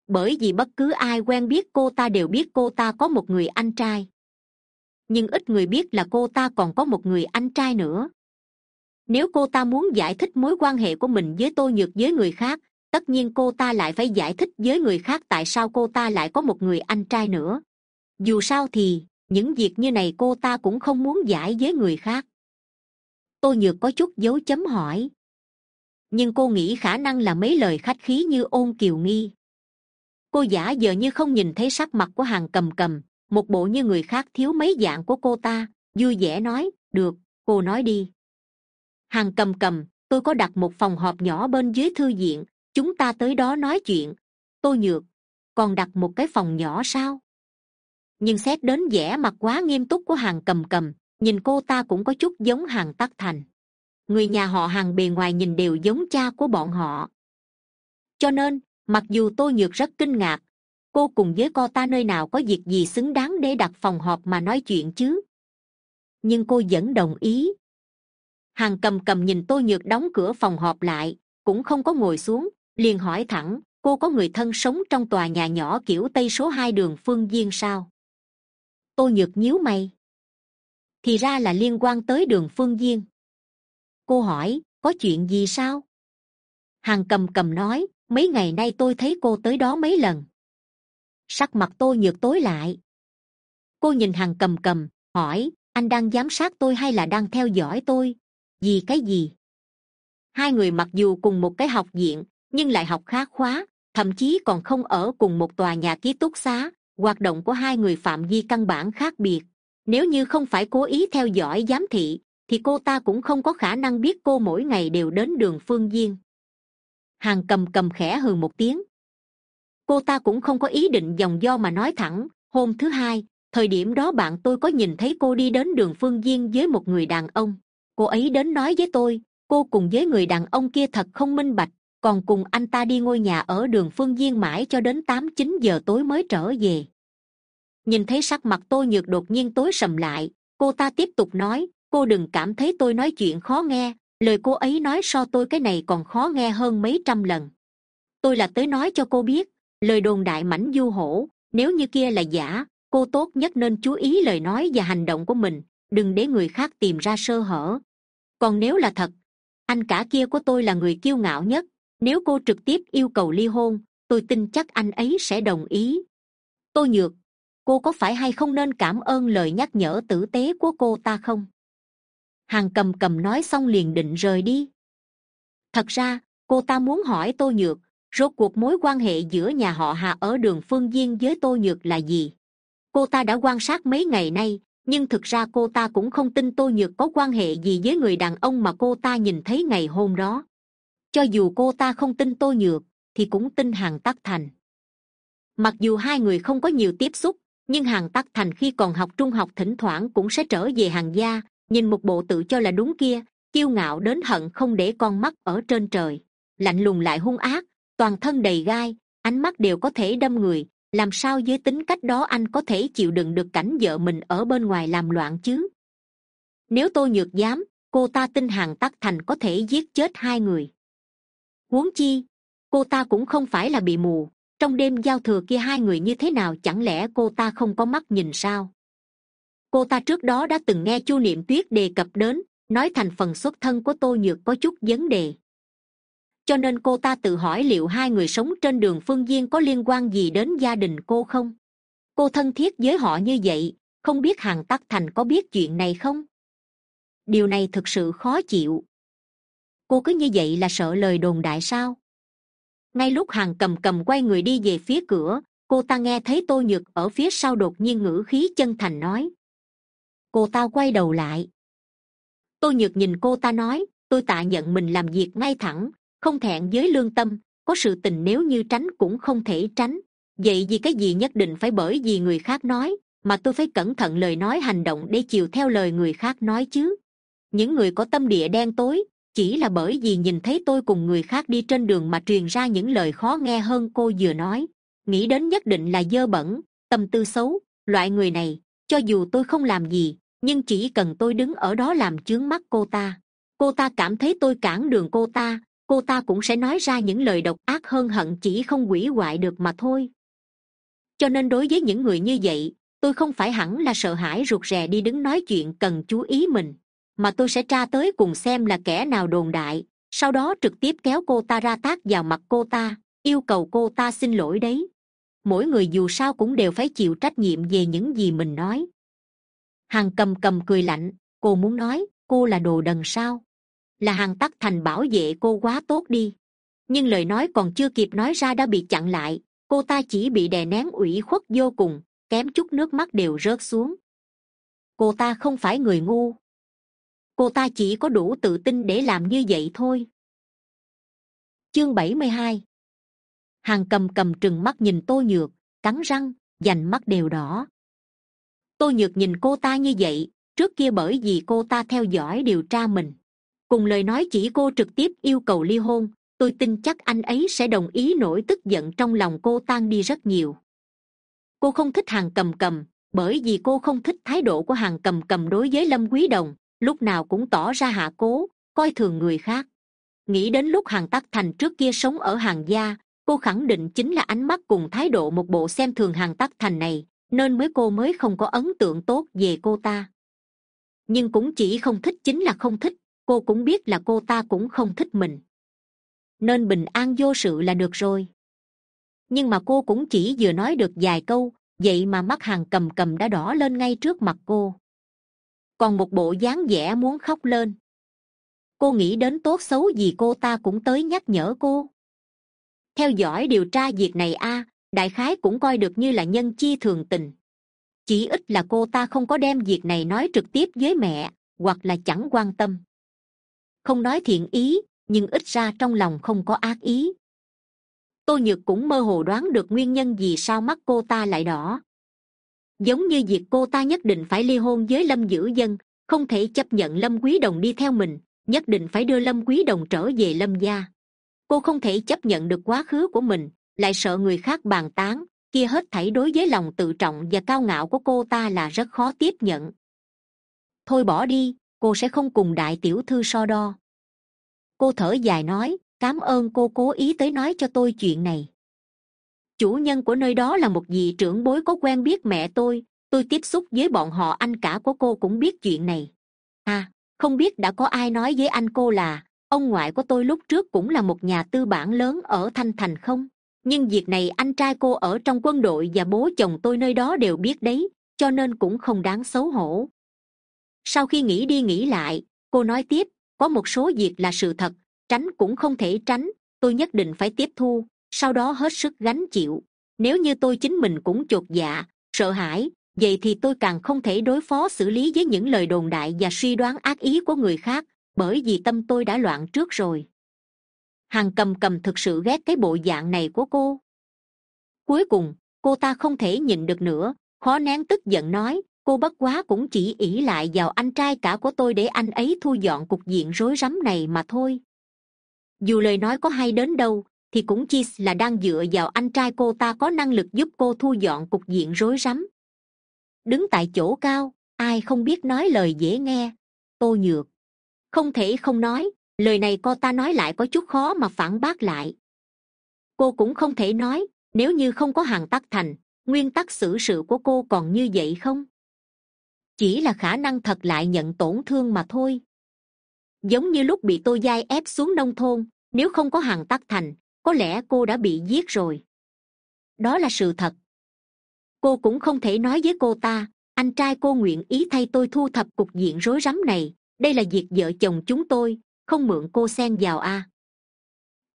Bởi vì bất cứ ai quen biết cô ta đều biết cô ta có một người anh trai. Nhưng ít người biết là cô ta còn có một người anh trai nữa. Nếu cô ta muốn giải thích mối quan hệ của mình với tô nhược với người khác, tất nhiên cô ta lại phải giải thích với người khác tại sao cô ta lại có một người anh trai nữa. Dù sao thì những việc như này cô ta cũng không muốn giải với người khác. Tôi nhược có chút dấu chấm hỏi. Nhưng cô nghĩ khả năng là mấy lời khách khí như ôn kiều nghi. Cô giả giờ như không nhìn thấy sắc mặt của hàng cầm cầm, một bộ như người khác thiếu mấy dạng của cô ta, vui vẻ nói, được, cô nói đi. Hàng cầm cầm, tôi có đặt một phòng họp nhỏ bên dưới thư viện, chúng ta tới đó nói chuyện. Tôi nhược, còn đặt một cái phòng nhỏ sao? Nhưng xét đến vẻ mặt quá nghiêm túc của hàng cầm cầm, nhìn cô ta cũng có chút giống hàng tắc thành. Người nhà họ hàng bề ngoài nhìn đều giống cha của bọn họ. Cho nên, mặc dù tôi nhược rất kinh ngạc, cô cùng với cô ta nơi nào có việc gì xứng đáng để đặt phòng họp mà nói chuyện chứ? Nhưng cô vẫn đồng ý. Hàng cầm cầm nhìn tôi nhược đóng cửa phòng họp lại, cũng không có ngồi xuống, liền hỏi thẳng, cô có người thân sống trong tòa nhà nhỏ kiểu tây số hai đường phương viên sao? Tôi nhược nhíu mày. Thì ra là liên quan tới đường phương diên. Cô hỏi, có chuyện gì sao? Hàng cầm cầm nói, mấy ngày nay tôi thấy cô tới đó mấy lần. Sắc mặt tôi nhược tối lại. Cô nhìn hàng cầm cầm, hỏi, anh đang giám sát tôi hay là đang theo dõi tôi? Vì cái gì? Hai người mặc dù cùng một cái học viện, nhưng lại học khác khóa, thậm chí còn không ở cùng một tòa nhà ký túc xá hoạt động của hai người phạm vi căn bản khác biệt. Nếu như không phải cố ý theo dõi giám thị, thì cô ta cũng không có khả năng biết cô mỗi ngày đều đến đường phương diên. Hàng cầm cầm khẽ hừ một tiếng. Cô ta cũng không có ý định dòng do mà nói thẳng, hôm thứ hai, thời điểm đó bạn tôi có nhìn thấy cô đi đến đường phương diên với một người đàn ông. Cô ấy đến nói với tôi, cô cùng với người đàn ông kia thật không minh bạch còn cùng anh ta đi ngôi nhà ở đường phương Viên mãi cho đến tám, chín giờ tối mới trở về. Nhìn thấy sắc mặt tôi nhược đột nhiên tối sầm lại, cô ta tiếp tục nói, cô đừng cảm thấy tôi nói chuyện khó nghe, lời cô ấy nói so tôi cái này còn khó nghe hơn mấy trăm lần. Tôi là tới nói cho cô biết, lời đồn đại mảnh du hổ, nếu như kia là giả, cô tốt nhất nên chú ý lời nói và hành động của mình, đừng để người khác tìm ra sơ hở. Còn nếu là thật, anh cả kia của tôi là người kiêu ngạo nhất nếu cô trực tiếp yêu cầu ly hôn, tôi tin chắc anh ấy sẽ đồng ý. Tôi nhược, cô có phải hay không nên cảm ơn lời nhắc nhở tử tế của cô ta không? Hàng cầm cầm nói xong liền định rời đi. Thật ra, cô ta muốn hỏi tô nhược, rốt cuộc mối quan hệ giữa nhà họ hà ở đường phương diên với tô nhược là gì? Cô ta đã quan sát mấy ngày nay, nhưng thực ra cô ta cũng không tin tô nhược có quan hệ gì với người đàn ông mà cô ta nhìn thấy ngày hôm đó cho dù cô ta không tin tô nhược, thì cũng tin hàng tắc thành. Mặc dù hai người không có nhiều tiếp xúc, nhưng hàng tắc thành khi còn học trung học thỉnh thoảng cũng sẽ trở về hàng gia, nhìn một bộ tự cho là đúng kia, kiêu ngạo đến hận không để con mắt ở trên trời. Lạnh lùng lại hung ác, toàn thân đầy gai, ánh mắt đều có thể đâm người, làm sao với tính cách đó anh có thể chịu đựng được cảnh vợ mình ở bên ngoài làm loạn chứ? Nếu tôi nhược dám, cô ta tin hàng tắc thành có thể giết chết hai người huống chi, cô ta cũng không phải là bị mù. Trong đêm giao thừa kia hai người như thế nào chẳng lẽ cô ta không có mắt nhìn sao? Cô ta trước đó đã từng nghe chu niệm tuyết đề cập đến, nói thành phần xuất thân của tô nhược có chút vấn đề. Cho nên cô ta tự hỏi liệu hai người sống trên đường phương viên có liên quan gì đến gia đình cô không? Cô thân thiết với họ như vậy, không biết hàng tắc thành có biết chuyện này không? Điều này thực sự khó chịu cô cứ như vậy là sợ lời đồn đại sao? Ngay lúc hàng cầm cầm quay người đi về phía cửa, cô ta nghe thấy tô nhược ở phía sau đột nhiên ngữ khí chân thành nói. Cô ta quay đầu lại. Tô nhược nhìn cô ta nói, tôi tạ nhận mình làm việc ngay thẳng, không thẹn với lương tâm, có sự tình nếu như tránh cũng không thể tránh. Vậy vì cái gì nhất định phải bởi vì người khác nói, mà tôi phải cẩn thận lời nói hành động để chiều theo lời người khác nói chứ? Những người có tâm địa đen tối chỉ là bởi vì nhìn thấy tôi cùng người khác đi trên đường mà truyền ra những lời khó nghe hơn cô vừa nói. Nghĩ đến nhất định là dơ bẩn, tâm tư xấu, loại người này, cho dù tôi không làm gì, nhưng chỉ cần tôi đứng ở đó làm chướng mắt cô ta. Cô ta cảm thấy tôi cản đường cô ta cô ta cũng sẽ nói ra những lời độc ác hơn hận chỉ không quỷ hoại được mà thôi. Cho nên đối với những người như vậy, tôi không phải hẳn là sợ hãi rụt rè đi đứng nói chuyện cần chú ý mình mà tôi sẽ tra tới cùng xem là kẻ nào đồn đại, sau đó trực tiếp kéo cô ta ra tác vào mặt cô ta, yêu cầu cô ta xin lỗi đấy. Mỗi người dù sao cũng đều phải chịu trách nhiệm về những gì mình nói. Hàng cầm cầm cười lạnh, cô muốn nói, cô là đồ đần sao? Là hàng tắc thành bảo vệ cô quá tốt đi. Nhưng lời nói còn chưa kịp nói ra đã bị chặn lại, cô ta chỉ bị đè nén ủy khuất vô cùng, kém chút nước mắt đều rớt xuống. Cô ta không phải người ngu cô ta chỉ có đủ tự tin để làm như vậy thôi. Chương bảy mươi hai. Hàng cầm cầm trừng mắt nhìn tô nhược, cắn răng, dành mắt đều đỏ. Tô nhược nhìn cô ta như vậy, trước kia bởi vì cô ta theo dõi điều tra mình. Cùng lời nói chỉ cô trực tiếp yêu cầu ly hôn, tôi tin chắc anh ấy sẽ đồng ý nổi tức giận trong lòng cô tan đi rất nhiều. Cô không thích hàng cầm cầm, bởi vì cô không thích thái độ của hàng cầm cầm đối với lâm quý đồng lúc nào cũng tỏ ra hạ cố, coi thường người khác. Nghĩ đến lúc hàng tắc thành trước kia sống ở hàng gia, cô khẳng định chính là ánh mắt cùng thái độ một bộ xem thường hàng tắc thành này, nên mới cô mới không có ấn tượng tốt về cô ta. Nhưng cũng chỉ không thích chính là không thích, cô cũng biết là cô ta cũng không thích mình. Nên bình an vô sự là được rồi. Nhưng mà cô cũng chỉ vừa nói được vài câu, vậy mà mắt hàng cầm cầm đã đỏ lên ngay trước mặt cô còn một bộ dáng vẻ muốn khóc lên. Cô nghĩ đến tốt xấu gì cô ta cũng tới nhắc nhở cô. Theo dõi điều tra việc này a, đại khái cũng coi được như là nhân chi thường tình. Chỉ ít là cô ta không có đem việc này nói trực tiếp với mẹ, hoặc là chẳng quan tâm. Không nói thiện ý, nhưng ít ra trong lòng không có ác ý. Tô nhược cũng mơ hồ đoán được nguyên nhân vì sao mắt cô ta lại đỏ giống như việc cô ta nhất định phải ly hôn với lâm dữ dân, không thể chấp nhận lâm quý đồng đi theo mình, nhất định phải đưa lâm quý đồng trở về lâm gia. Cô không thể chấp nhận được quá khứ của mình, lại sợ người khác bàn tán, kia hết thảy đối với lòng tự trọng và cao ngạo của cô ta là rất khó tiếp nhận. Thôi bỏ đi, cô sẽ không cùng đại tiểu thư so đo. Cô thở dài nói cám ơn cô cố ý tới nói cho tôi chuyện này chủ nhân của nơi đó là một vị trưởng bối có quen biết mẹ tôi. Tôi tiếp xúc với bọn họ, anh cả của cô cũng biết chuyện này. À không biết đã có ai nói với anh cô là, ông ngoại của tôi lúc trước cũng là một nhà tư bản lớn ở thanh thành không? Nhưng việc này anh trai cô ở trong quân đội và bố chồng tôi nơi đó đều biết đấy, cho nên cũng không đáng xấu hổ. Sau khi nghĩ đi nghĩ lại, cô nói tiếp, có một số việc là sự thật, tránh cũng không thể tránh, tôi nhất định phải tiếp thu sau đó hết sức gánh chịu. Nếu như tôi chính mình cũng chột dạ sợ hãi, vậy thì tôi càng không thể đối phó xử lý với những lời đồn đại và suy đoán ác ý của người khác, bởi vì tâm tôi đã loạn trước rồi. Hằng cầm cầm thực sự ghét cái bộ dạng này của cô. Cuối cùng, cô ta không thể nhịn được nữa, khó nén tức giận nói, cô bất quá cũng chỉ ỷ lại vào anh trai cả của tôi để anh ấy thu dọn cục diện rối rắm này mà thôi. Dù lời nói có hay đến đâu thì cũng chi là đang dựa vào anh trai cô ta có năng lực giúp cô thu dọn cục diện rối rắm. Đứng tại chỗ cao, ai không biết nói lời dễ nghe. Tô nhược. Không thể không nói, lời này cô ta nói lại có chút khó mà phản bác lại. Cô cũng không thể nói, nếu như không có hàng tắc thành, nguyên tắc xử sự của cô còn như vậy không? Chỉ là khả năng thật lại nhận tổn thương mà thôi. Giống như lúc bị tôi dai ép xuống nông thôn, nếu không có hàng tắc thành có lẽ cô đã bị giết rồi. Đó là sự thật. Cô cũng không thể nói với cô ta, anh trai cô nguyện ý thay tôi thu thập cục diện rối rắm này. Đây là việc vợ chồng chúng tôi, không mượn cô xen vào a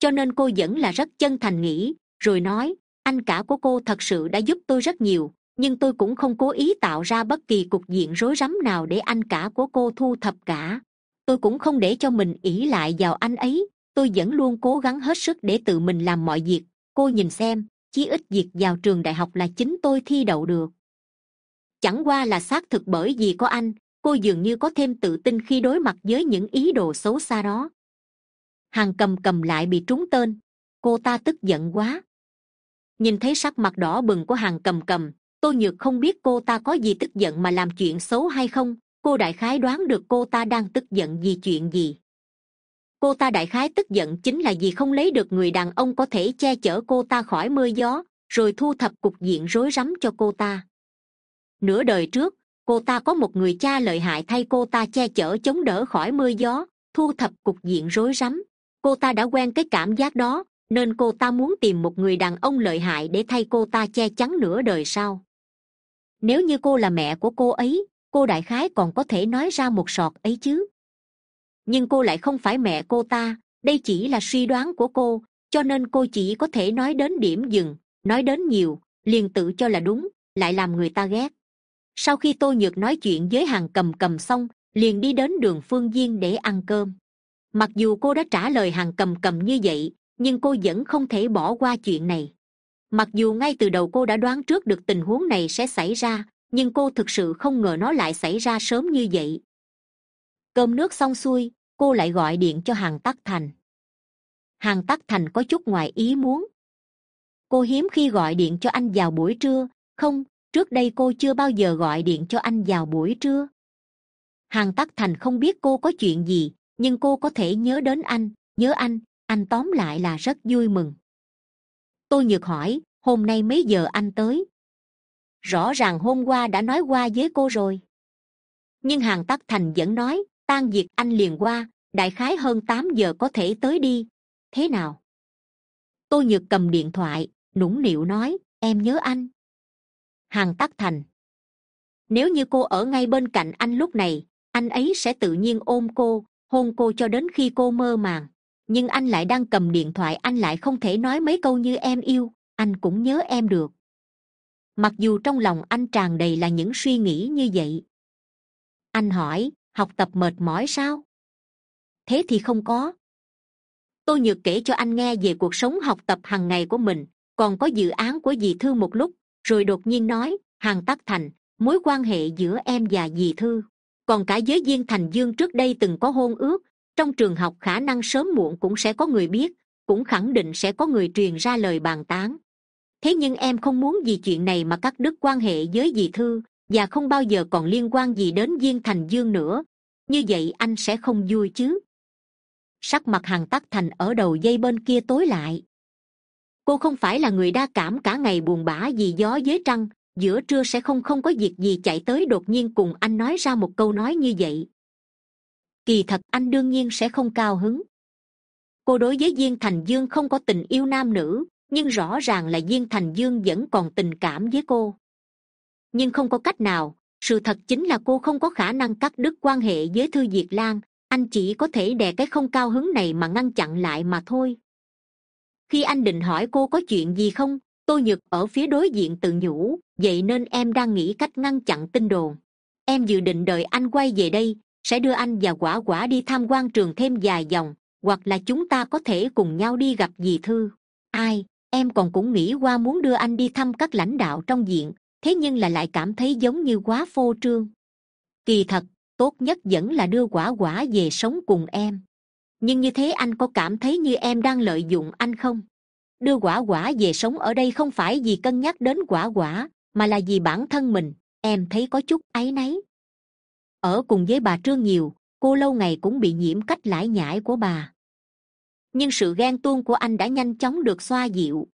cho nên cô vẫn là rất chân thành nghĩ, rồi nói, anh cả của cô thật sự đã giúp tôi rất nhiều, nhưng tôi cũng không cố ý tạo ra bất kỳ cục diện rối rắm nào để anh cả của cô thu thập cả. Tôi cũng không để cho mình ỷ lại vào anh ấy tôi vẫn luôn cố gắng hết sức để tự mình làm mọi việc. Cô nhìn xem, chí ít việc vào trường đại học là chính tôi thi đậu được. Chẳng qua là xác thực bởi vì có anh, cô dường như có thêm tự tin khi đối mặt với những ý đồ xấu xa đó. Hàng cầm cầm lại bị trúng tên. Cô ta tức giận quá. Nhìn thấy sắc mặt đỏ bừng của hàng cầm cầm, tôi nhược không biết cô ta có gì tức giận mà làm chuyện xấu hay không. Cô đại khái đoán được cô ta đang tức giận vì chuyện gì cô ta đại khái tức giận chính là vì không lấy được người đàn ông có thể che chở cô ta khỏi mưa gió, rồi thu thập cục diện rối rắm cho cô ta. Nửa đời trước, cô ta có một người cha lợi hại thay cô ta che chở chống đỡ khỏi mưa gió, thu thập cục diện rối rắm. Cô ta đã quen cái cảm giác đó, nên cô ta muốn tìm một người đàn ông lợi hại để thay cô ta che chắn nửa đời sau. Nếu như cô là mẹ của cô ấy, cô đại khái còn có thể nói ra một sọt ấy chứ nhưng cô lại không phải mẹ cô ta. Đây chỉ là suy đoán của cô, cho nên cô chỉ có thể nói đến điểm dừng, nói đến nhiều, liền tự cho là đúng, lại làm người ta ghét. Sau khi tô nhược nói chuyện với hàng cầm cầm xong, liền đi đến đường phương viên để ăn cơm. Mặc dù cô đã trả lời hàng cầm cầm như vậy, nhưng cô vẫn không thể bỏ qua chuyện này. Mặc dù ngay từ đầu cô đã đoán trước được tình huống này sẽ xảy ra, nhưng cô thực sự không ngờ nó lại xảy ra sớm như vậy. Cơm nước xong xuôi cô lại gọi điện cho hàng tắc thành. Hàng tắc thành có chút ngoài ý muốn. Cô hiếm khi gọi điện cho anh vào buổi trưa. Không, trước đây cô chưa bao giờ gọi điện cho anh vào buổi trưa. Hàng tắc thành không biết cô có chuyện gì, nhưng cô có thể nhớ đến anh, nhớ anh anh tóm lại là rất vui mừng. Tôi nhược hỏi, hôm nay mấy giờ anh tới? Rõ ràng hôm qua đã nói qua với cô rồi. Nhưng hàng tắc thành vẫn nói tan việc, anh liền qua, đại khái hơn tám giờ có thể tới đi. Thế nào? Tôi nhược cầm điện thoại, nũng nịu nói, em nhớ anh. Hàng tắc thành. Nếu như cô ở ngay bên cạnh anh lúc này, anh ấy sẽ tự nhiên ôm cô, hôn cô cho đến khi cô mơ màng. Nhưng anh lại đang cầm điện thoại, anh lại không thể nói mấy câu như em yêu, anh cũng nhớ em được. Mặc dù trong lòng anh tràn đầy là những suy nghĩ như vậy. Anh hỏi học tập mệt mỏi sao? Thế thì không có. Tôi nhược kể cho anh nghe về cuộc sống học tập hàng ngày của mình. Còn có dự án của dì thư một lúc, rồi đột nhiên nói, hàng tắc thành, mối quan hệ giữa em và dì thư, còn cả giới viên thành dương trước đây từng có hôn ước, trong trường học khả năng sớm muộn cũng sẽ có người biết, cũng khẳng định sẽ có người truyền ra lời bàn tán. Thế nhưng em không muốn vì chuyện này mà cắt đứt quan hệ với dì thư và không bao giờ còn liên quan gì đến viên thành dương nữa. Như vậy anh sẽ không vui chứ? Sắc mặt hàng tắc thành ở đầu dây bên kia tối lại. Cô không phải là người đa cảm cả ngày buồn bã vì gió với trăng, giữa trưa sẽ không không có việc gì chạy tới đột nhiên cùng anh nói ra một câu nói như vậy. Kỳ thật anh đương nhiên sẽ không cao hứng. Cô đối với viên thành dương không có tình yêu nam nữ, nhưng rõ ràng là viên thành dương vẫn còn tình cảm với cô nhưng không có cách nào. Sự thật chính là cô không có khả năng cắt đứt quan hệ với thư diệt lan. Anh chỉ có thể đè cái không cao hứng này mà ngăn chặn lại mà thôi. Khi anh định hỏi cô có chuyện gì không tôi nhược ở phía đối diện tự nhủ, vậy nên em đang nghĩ cách ngăn chặn tin đồn. Em dự định đợi anh quay về đây, sẽ đưa anh và quả quả đi tham quan trường thêm vài dòng hoặc là chúng ta có thể cùng nhau đi gặp dì thư. Ai, em còn cũng nghĩ qua muốn đưa anh đi thăm các lãnh đạo trong diện thế nhưng là lại cảm thấy giống như quá phô trương. Kỳ thật, tốt nhất vẫn là đưa quả quả về sống cùng em. Nhưng như thế anh có cảm thấy như em đang lợi dụng anh không? Đưa quả quả về sống ở đây không phải vì cân nhắc đến quả quả, mà là vì bản thân mình. Em thấy có chút áy náy. Ở cùng với bà trương nhiều, cô lâu ngày cũng bị nhiễm cách lải nhải của bà. Nhưng sự ghen tuông của anh đã nhanh chóng được xoa dịu.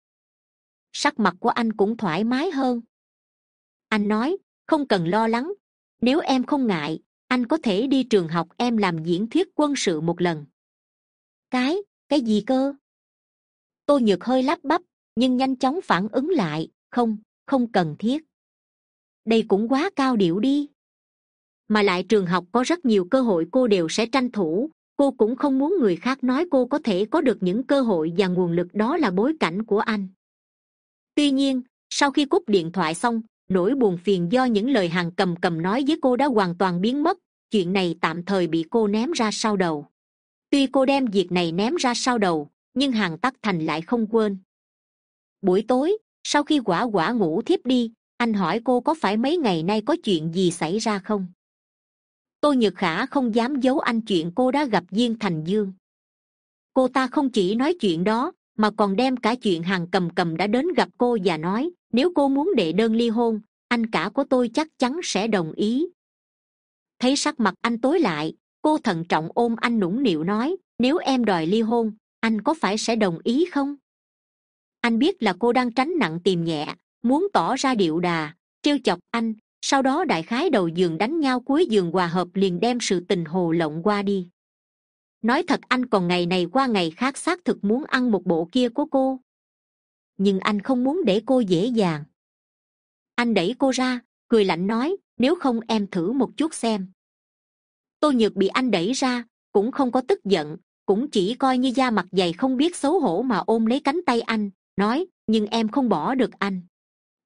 Sắc mặt của anh cũng thoải mái hơn anh nói, không cần lo lắng. Nếu em không ngại, anh có thể đi trường học em làm diễn thuyết quân sự một lần. Cái cái gì cơ? Tôi nhược hơi lắp bắp, nhưng nhanh chóng phản ứng lại, không không cần thiết. Đây cũng quá cao điệu đi. Mà lại trường học có rất nhiều cơ hội cô đều sẽ tranh thủ. Cô cũng không muốn người khác nói cô có thể có được những cơ hội và nguồn lực đó là bối cảnh của anh. Tuy nhiên, sau khi cúp điện thoại xong nỗi buồn phiền do những lời hàng cầm cầm nói với cô đã hoàn toàn biến mất, chuyện này tạm thời bị cô ném ra sau đầu. Tuy cô đem việc này ném ra sau đầu, nhưng hàng tắc thành lại không quên. Buổi tối, sau khi quả quả ngủ thiếp đi, anh hỏi cô có phải mấy ngày nay có chuyện gì xảy ra không? Tôi nhược khả không dám giấu anh chuyện cô đã gặp viên thành dương. Cô ta không chỉ nói chuyện đó, mà còn đem cả chuyện hàng cầm cầm đã đến gặp cô và nói nếu cô muốn đệ đơn ly hôn, anh cả của tôi chắc chắn sẽ đồng ý. Thấy sắc mặt anh tối lại, cô thận trọng ôm anh nũng nịu nói, nếu em đòi ly hôn, anh có phải sẽ đồng ý không? Anh biết là cô đang tránh nặng tìm nhẹ, muốn tỏ ra điệu đà, trêu chọc anh, sau đó đại khái đầu giường đánh nhau cuối giường hòa hợp liền đem sự tình hồ lộng qua đi. Nói thật anh còn ngày này qua ngày khác xác thực muốn ăn một bộ kia của cô nhưng anh không muốn để cô dễ dàng. Anh đẩy cô ra, cười lạnh nói, nếu không em thử một chút xem. Tôi nhược bị anh đẩy ra, cũng không có tức giận, cũng chỉ coi như da mặt dày không biết xấu hổ mà ôm lấy cánh tay anh, nói, nhưng em không bỏ được anh.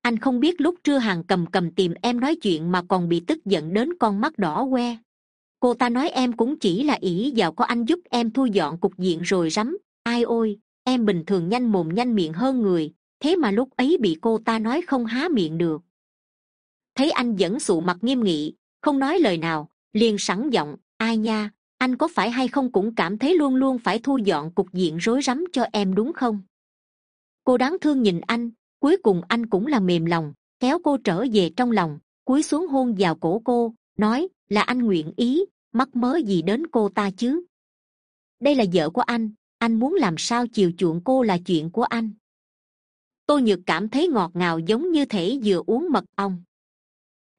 Anh không biết lúc trưa hàng cầm cầm tìm em nói chuyện mà còn bị tức giận đến con mắt đỏ que cô ta nói em cũng chỉ là ỷ vào có anh giúp em thu dọn cục diện rồi rắm. Ai ôi! Em bình thường nhanh mồm nhanh miệng hơn người, thế mà lúc ấy bị cô ta nói không há miệng được. Thấy anh vẫn sụ mặt nghiêm nghị, không nói lời nào, liền sẵn giọng, ai nha, anh có phải hay không cũng cảm thấy luôn luôn phải thu dọn cục diện rối rắm cho em đúng không? Cô đáng thương nhìn anh, cuối cùng anh cũng là mềm lòng, kéo cô trở về trong lòng, cúi xuống hôn vào cổ cô, nói, là anh nguyện ý, mắc mớ gì đến cô ta chứ? Đây là vợ của anh anh muốn làm sao chiều chuộng cô là chuyện của anh. Tôi nhược cảm thấy ngọt ngào giống như thể vừa uống mật ong.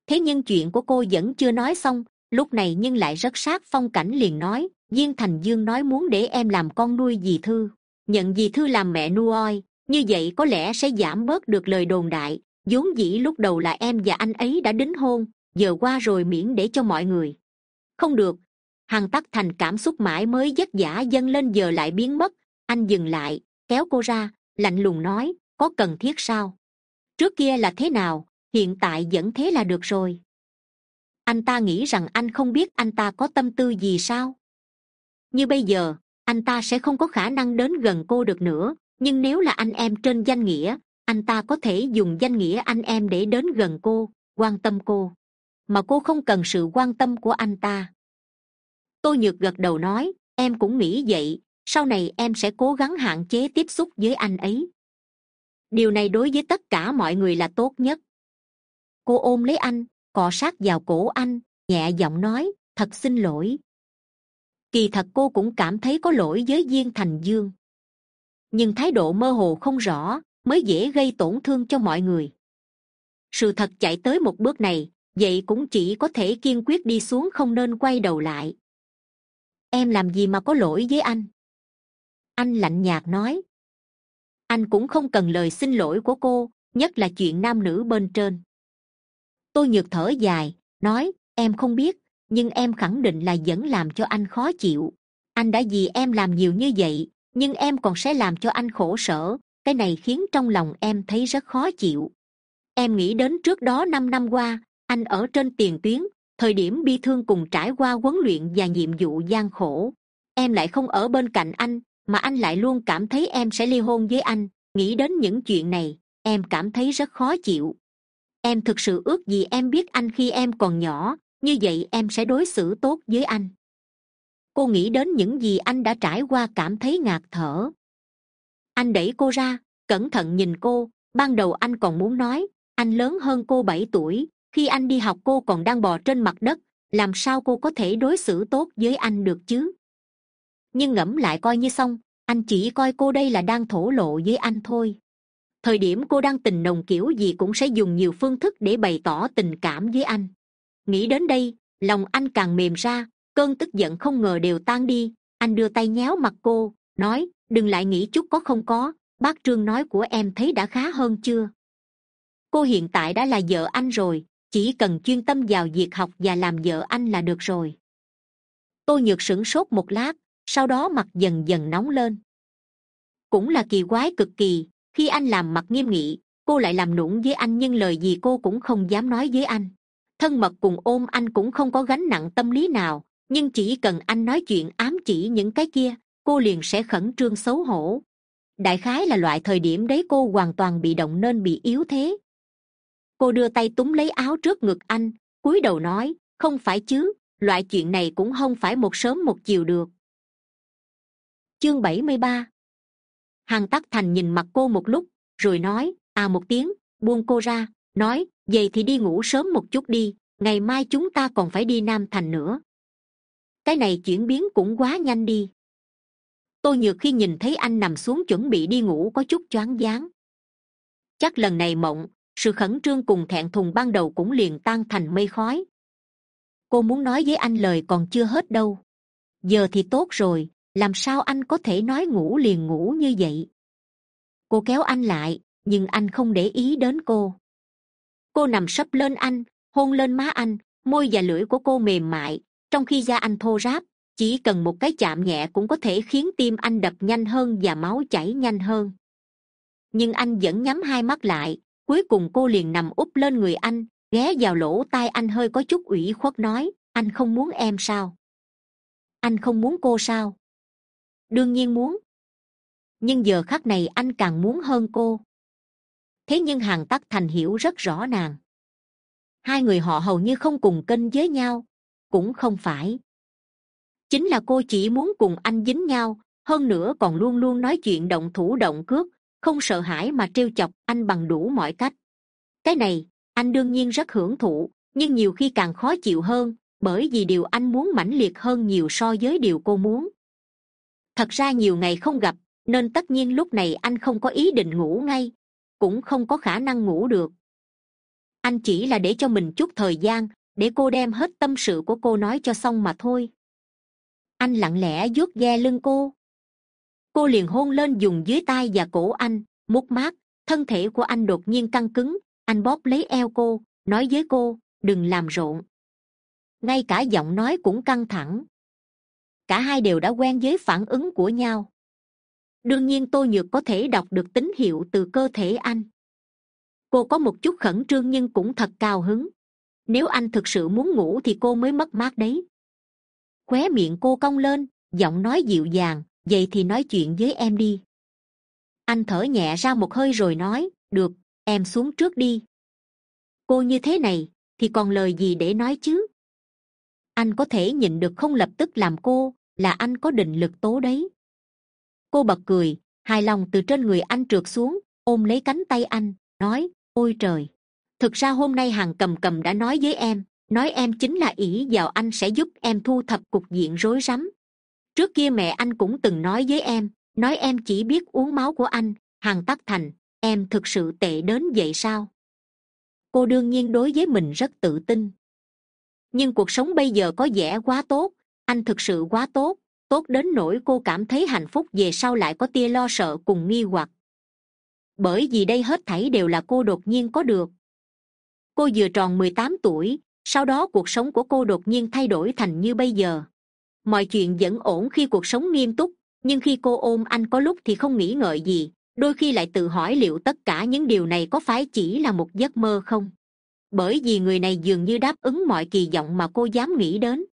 Thế nhưng chuyện của cô vẫn chưa nói xong, lúc này nhưng lại rất sát phong cảnh liền nói viên thành dương nói muốn để em làm con nuôi dì thư, nhận dì thư làm mẹ nuôi như vậy có lẽ sẽ giảm bớt được lời đồn đại, vốn dĩ lúc đầu là em và anh ấy đã đính hôn, giờ qua rồi miễn để cho mọi người. Không được hằng tắc thành cảm xúc mãi mới vất vả dâng lên giờ lại biến mất. Anh dừng lại, kéo cô ra, lạnh lùng nói, có cần thiết sao? Trước kia là thế nào? Hiện tại vẫn thế là được rồi. Anh ta nghĩ rằng anh không biết anh ta có tâm tư gì sao? Như bây giờ, anh ta sẽ không có khả năng đến gần cô được nữa, nhưng nếu là anh em trên danh nghĩa, anh ta có thể dùng danh nghĩa anh em để đến gần cô, quan tâm cô. Mà cô không cần sự quan tâm của anh ta tôi nhược gật đầu nói, em cũng nghĩ vậy, sau này em sẽ cố gắng hạn chế tiếp xúc với anh ấy. Điều này đối với tất cả mọi người là tốt nhất. Cô ôm lấy anh, cọ sát vào cổ anh, nhẹ giọng nói, thật xin lỗi. Kỳ thật cô cũng cảm thấy có lỗi với viên thành dương. Nhưng thái độ mơ hồ không rõ, mới dễ gây tổn thương cho mọi người. Sự thật chạy tới một bước này, vậy cũng chỉ có thể kiên quyết đi xuống không nên quay đầu lại em làm gì mà có lỗi với anh? Anh lạnh nhạt nói. Anh cũng không cần lời xin lỗi của cô, nhất là chuyện nam nữ bên trên. Tôi nhược thở dài, nói, em không biết, nhưng em khẳng định là vẫn làm cho anh khó chịu. Anh đã vì em làm nhiều như vậy, nhưng em còn sẽ làm cho anh khổ sở. Cái này khiến trong lòng em thấy rất khó chịu. Em nghĩ đến trước đó năm năm qua, anh ở trên tiền tuyến thời điểm bi thương cùng trải qua huấn luyện và nhiệm vụ gian khổ, em lại không ở bên cạnh anh, mà anh lại luôn cảm thấy em sẽ ly hôn với anh. Nghĩ đến những chuyện này, em cảm thấy rất khó chịu. Em thực sự ước gì em biết anh khi em còn nhỏ, như vậy em sẽ đối xử tốt với anh. Cô nghĩ đến những gì anh đã trải qua cảm thấy ngạt thở. Anh đẩy cô ra, cẩn thận nhìn cô. Ban đầu anh còn muốn nói, anh lớn hơn cô bảy tuổi khi anh đi học cô còn đang bò trên mặt đất, làm sao cô có thể đối xử tốt với anh được chứ? Nhưng ngẫm lại coi như xong, anh chỉ coi cô đây là đang thổ lộ với anh thôi. Thời điểm cô đang tình nồng kiểu gì cũng sẽ dùng nhiều phương thức để bày tỏ tình cảm với anh. Nghĩ đến đây, lòng anh càng mềm ra, cơn tức giận không ngờ đều tan đi. Anh đưa tay nhéo mặt cô, nói, đừng lại nghĩ chút có không có, bác trương nói của em thấy đã khá hơn chưa? Cô hiện tại đã là vợ anh rồi chỉ cần chuyên tâm vào việc học và làm vợ anh là được rồi. Tôi nhược sửng sốt một lát, sau đó mặt dần dần nóng lên. Cũng là kỳ quái cực kỳ, khi anh làm mặt nghiêm nghị, cô lại làm nũng với anh nhưng lời gì cô cũng không dám nói với anh. Thân mật cùng ôm anh cũng không có gánh nặng tâm lý nào, nhưng chỉ cần anh nói chuyện ám chỉ những cái kia, cô liền sẽ khẩn trương xấu hổ. Đại khái là loại thời điểm đấy cô hoàn toàn bị động nên bị yếu thế cô đưa tay túm lấy áo trước ngực anh, cúi đầu nói, không phải chứ, loại chuyện này cũng không phải một sớm một chiều được. Chương bảy mươi ba. Hàn tắc thành nhìn mặt cô một lúc, rồi nói à một tiếng, buông cô ra, nói, vậy thì đi ngủ sớm một chút đi, ngày mai chúng ta còn phải đi nam thành nữa. Cái này chuyển biến cũng quá nhanh đi. Tôi nhược khi nhìn thấy anh nằm xuống chuẩn bị đi ngủ có chút choáng váng. Chắc lần này mộng sự khẩn trương cùng thẹn thùng ban đầu cũng liền tan thành mây khói. Cô muốn nói với anh lời còn chưa hết đâu. Giờ thì tốt rồi, làm sao anh có thể nói ngủ liền ngủ như vậy? Cô kéo anh lại, nhưng anh không để ý đến cô. Cô nằm sấp lên anh, hôn lên má anh, môi và lưỡi của cô mềm mại, trong khi da anh thô ráp, chỉ cần một cái chạm nhẹ cũng có thể khiến tim anh đập nhanh hơn và máu chảy nhanh hơn. Nhưng anh vẫn nhắm hai mắt lại cuối cùng cô liền nằm úp lên người anh, ghé vào lỗ tai anh hơi có chút ủy khuất nói, anh không muốn em sao? Anh không muốn cô sao? Đương nhiên muốn. Nhưng giờ khắc này anh càng muốn hơn cô. Thế nhưng hàng tắc thành hiểu rất rõ nàng. Hai người họ hầu như không cùng kênh với nhau, cũng không phải. Chính là cô chỉ muốn cùng anh dính nhau, hơn nữa còn luôn luôn nói chuyện động thủ động cước không sợ hãi mà trêu chọc, anh bằng đủ mọi cách. Cái này, anh đương nhiên rất hưởng thụ, nhưng nhiều khi càng khó chịu hơn, bởi vì điều anh muốn mãnh liệt hơn nhiều so với điều cô muốn. Thật ra nhiều ngày không gặp, nên tất nhiên lúc này anh không có ý định ngủ ngay, cũng không có khả năng ngủ được. Anh chỉ là để cho mình chút thời gian, để cô đem hết tâm sự của cô nói cho xong mà thôi. Anh lặng lẽ vuốt ghe lưng cô cô liền hôn lên dùng dưới tay và cổ anh, mút mát, thân thể của anh đột nhiên căng cứng. Anh bóp lấy eo cô, nói với cô, đừng làm rộn. Ngay cả giọng nói cũng căng thẳng. Cả hai đều đã quen với phản ứng của nhau. Đương nhiên tôi nhược có thể đọc được tín hiệu từ cơ thể anh. Cô có một chút khẩn trương nhưng cũng thật cao hứng. Nếu anh thực sự muốn ngủ thì cô mới mất mát đấy. Khóe miệng cô cong lên, giọng nói dịu dàng vậy thì nói chuyện với em đi. Anh thở nhẹ ra một hơi rồi nói, được, em xuống trước đi. Cô như thế này, thì còn lời gì để nói chứ? Anh có thể nhịn được không lập tức làm cô, là anh có định lực tố đấy. Cô bật cười, hài lòng từ trên người anh trượt xuống, ôm lấy cánh tay anh, nói, ôi trời! Thực ra hôm nay hàng cầm cầm đã nói với em, nói em chính là ỷ vào anh sẽ giúp em thu thập cục diện rối rắm trước kia mẹ anh cũng từng nói với em, nói em chỉ biết uống máu của anh hàng tắc thành, em thực sự tệ đến vậy sao? Cô đương nhiên đối với mình rất tự tin. Nhưng cuộc sống bây giờ có vẻ quá tốt, anh thực sự quá tốt tốt đến nỗi cô cảm thấy hạnh phúc về sau lại có tia lo sợ cùng nghi hoặc. Bởi vì đây hết thảy đều là cô đột nhiên có được. Cô vừa tròn mười tám tuổi, sau đó cuộc sống của cô đột nhiên thay đổi thành như bây giờ mọi chuyện vẫn ổn khi cuộc sống nghiêm túc, nhưng khi cô ôm anh có lúc thì không nghĩ ngợi gì, đôi khi lại tự hỏi liệu tất cả những điều này có phải chỉ là một giấc mơ không? Bởi vì người này dường như đáp ứng mọi kỳ vọng mà cô dám nghĩ đến.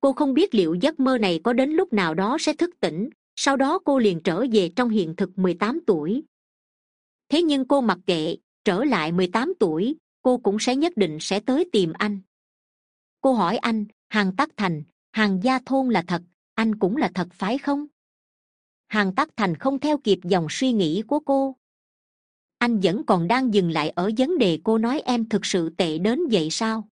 Cô không biết liệu giấc mơ này có đến lúc nào đó sẽ thức tỉnh, sau đó cô liền trở về trong hiện thực mười tám tuổi. Thế nhưng cô mặc kệ, trở lại mười tám tuổi, cô cũng sẽ nhất định sẽ tới tìm anh. Cô hỏi anh, Hằng tắc thành hàng gia thôn là thật, anh cũng là thật phải không? Hàng tắc thành không theo kịp dòng suy nghĩ của cô. Anh vẫn còn đang dừng lại ở vấn đề cô nói em thực sự tệ đến vậy sao?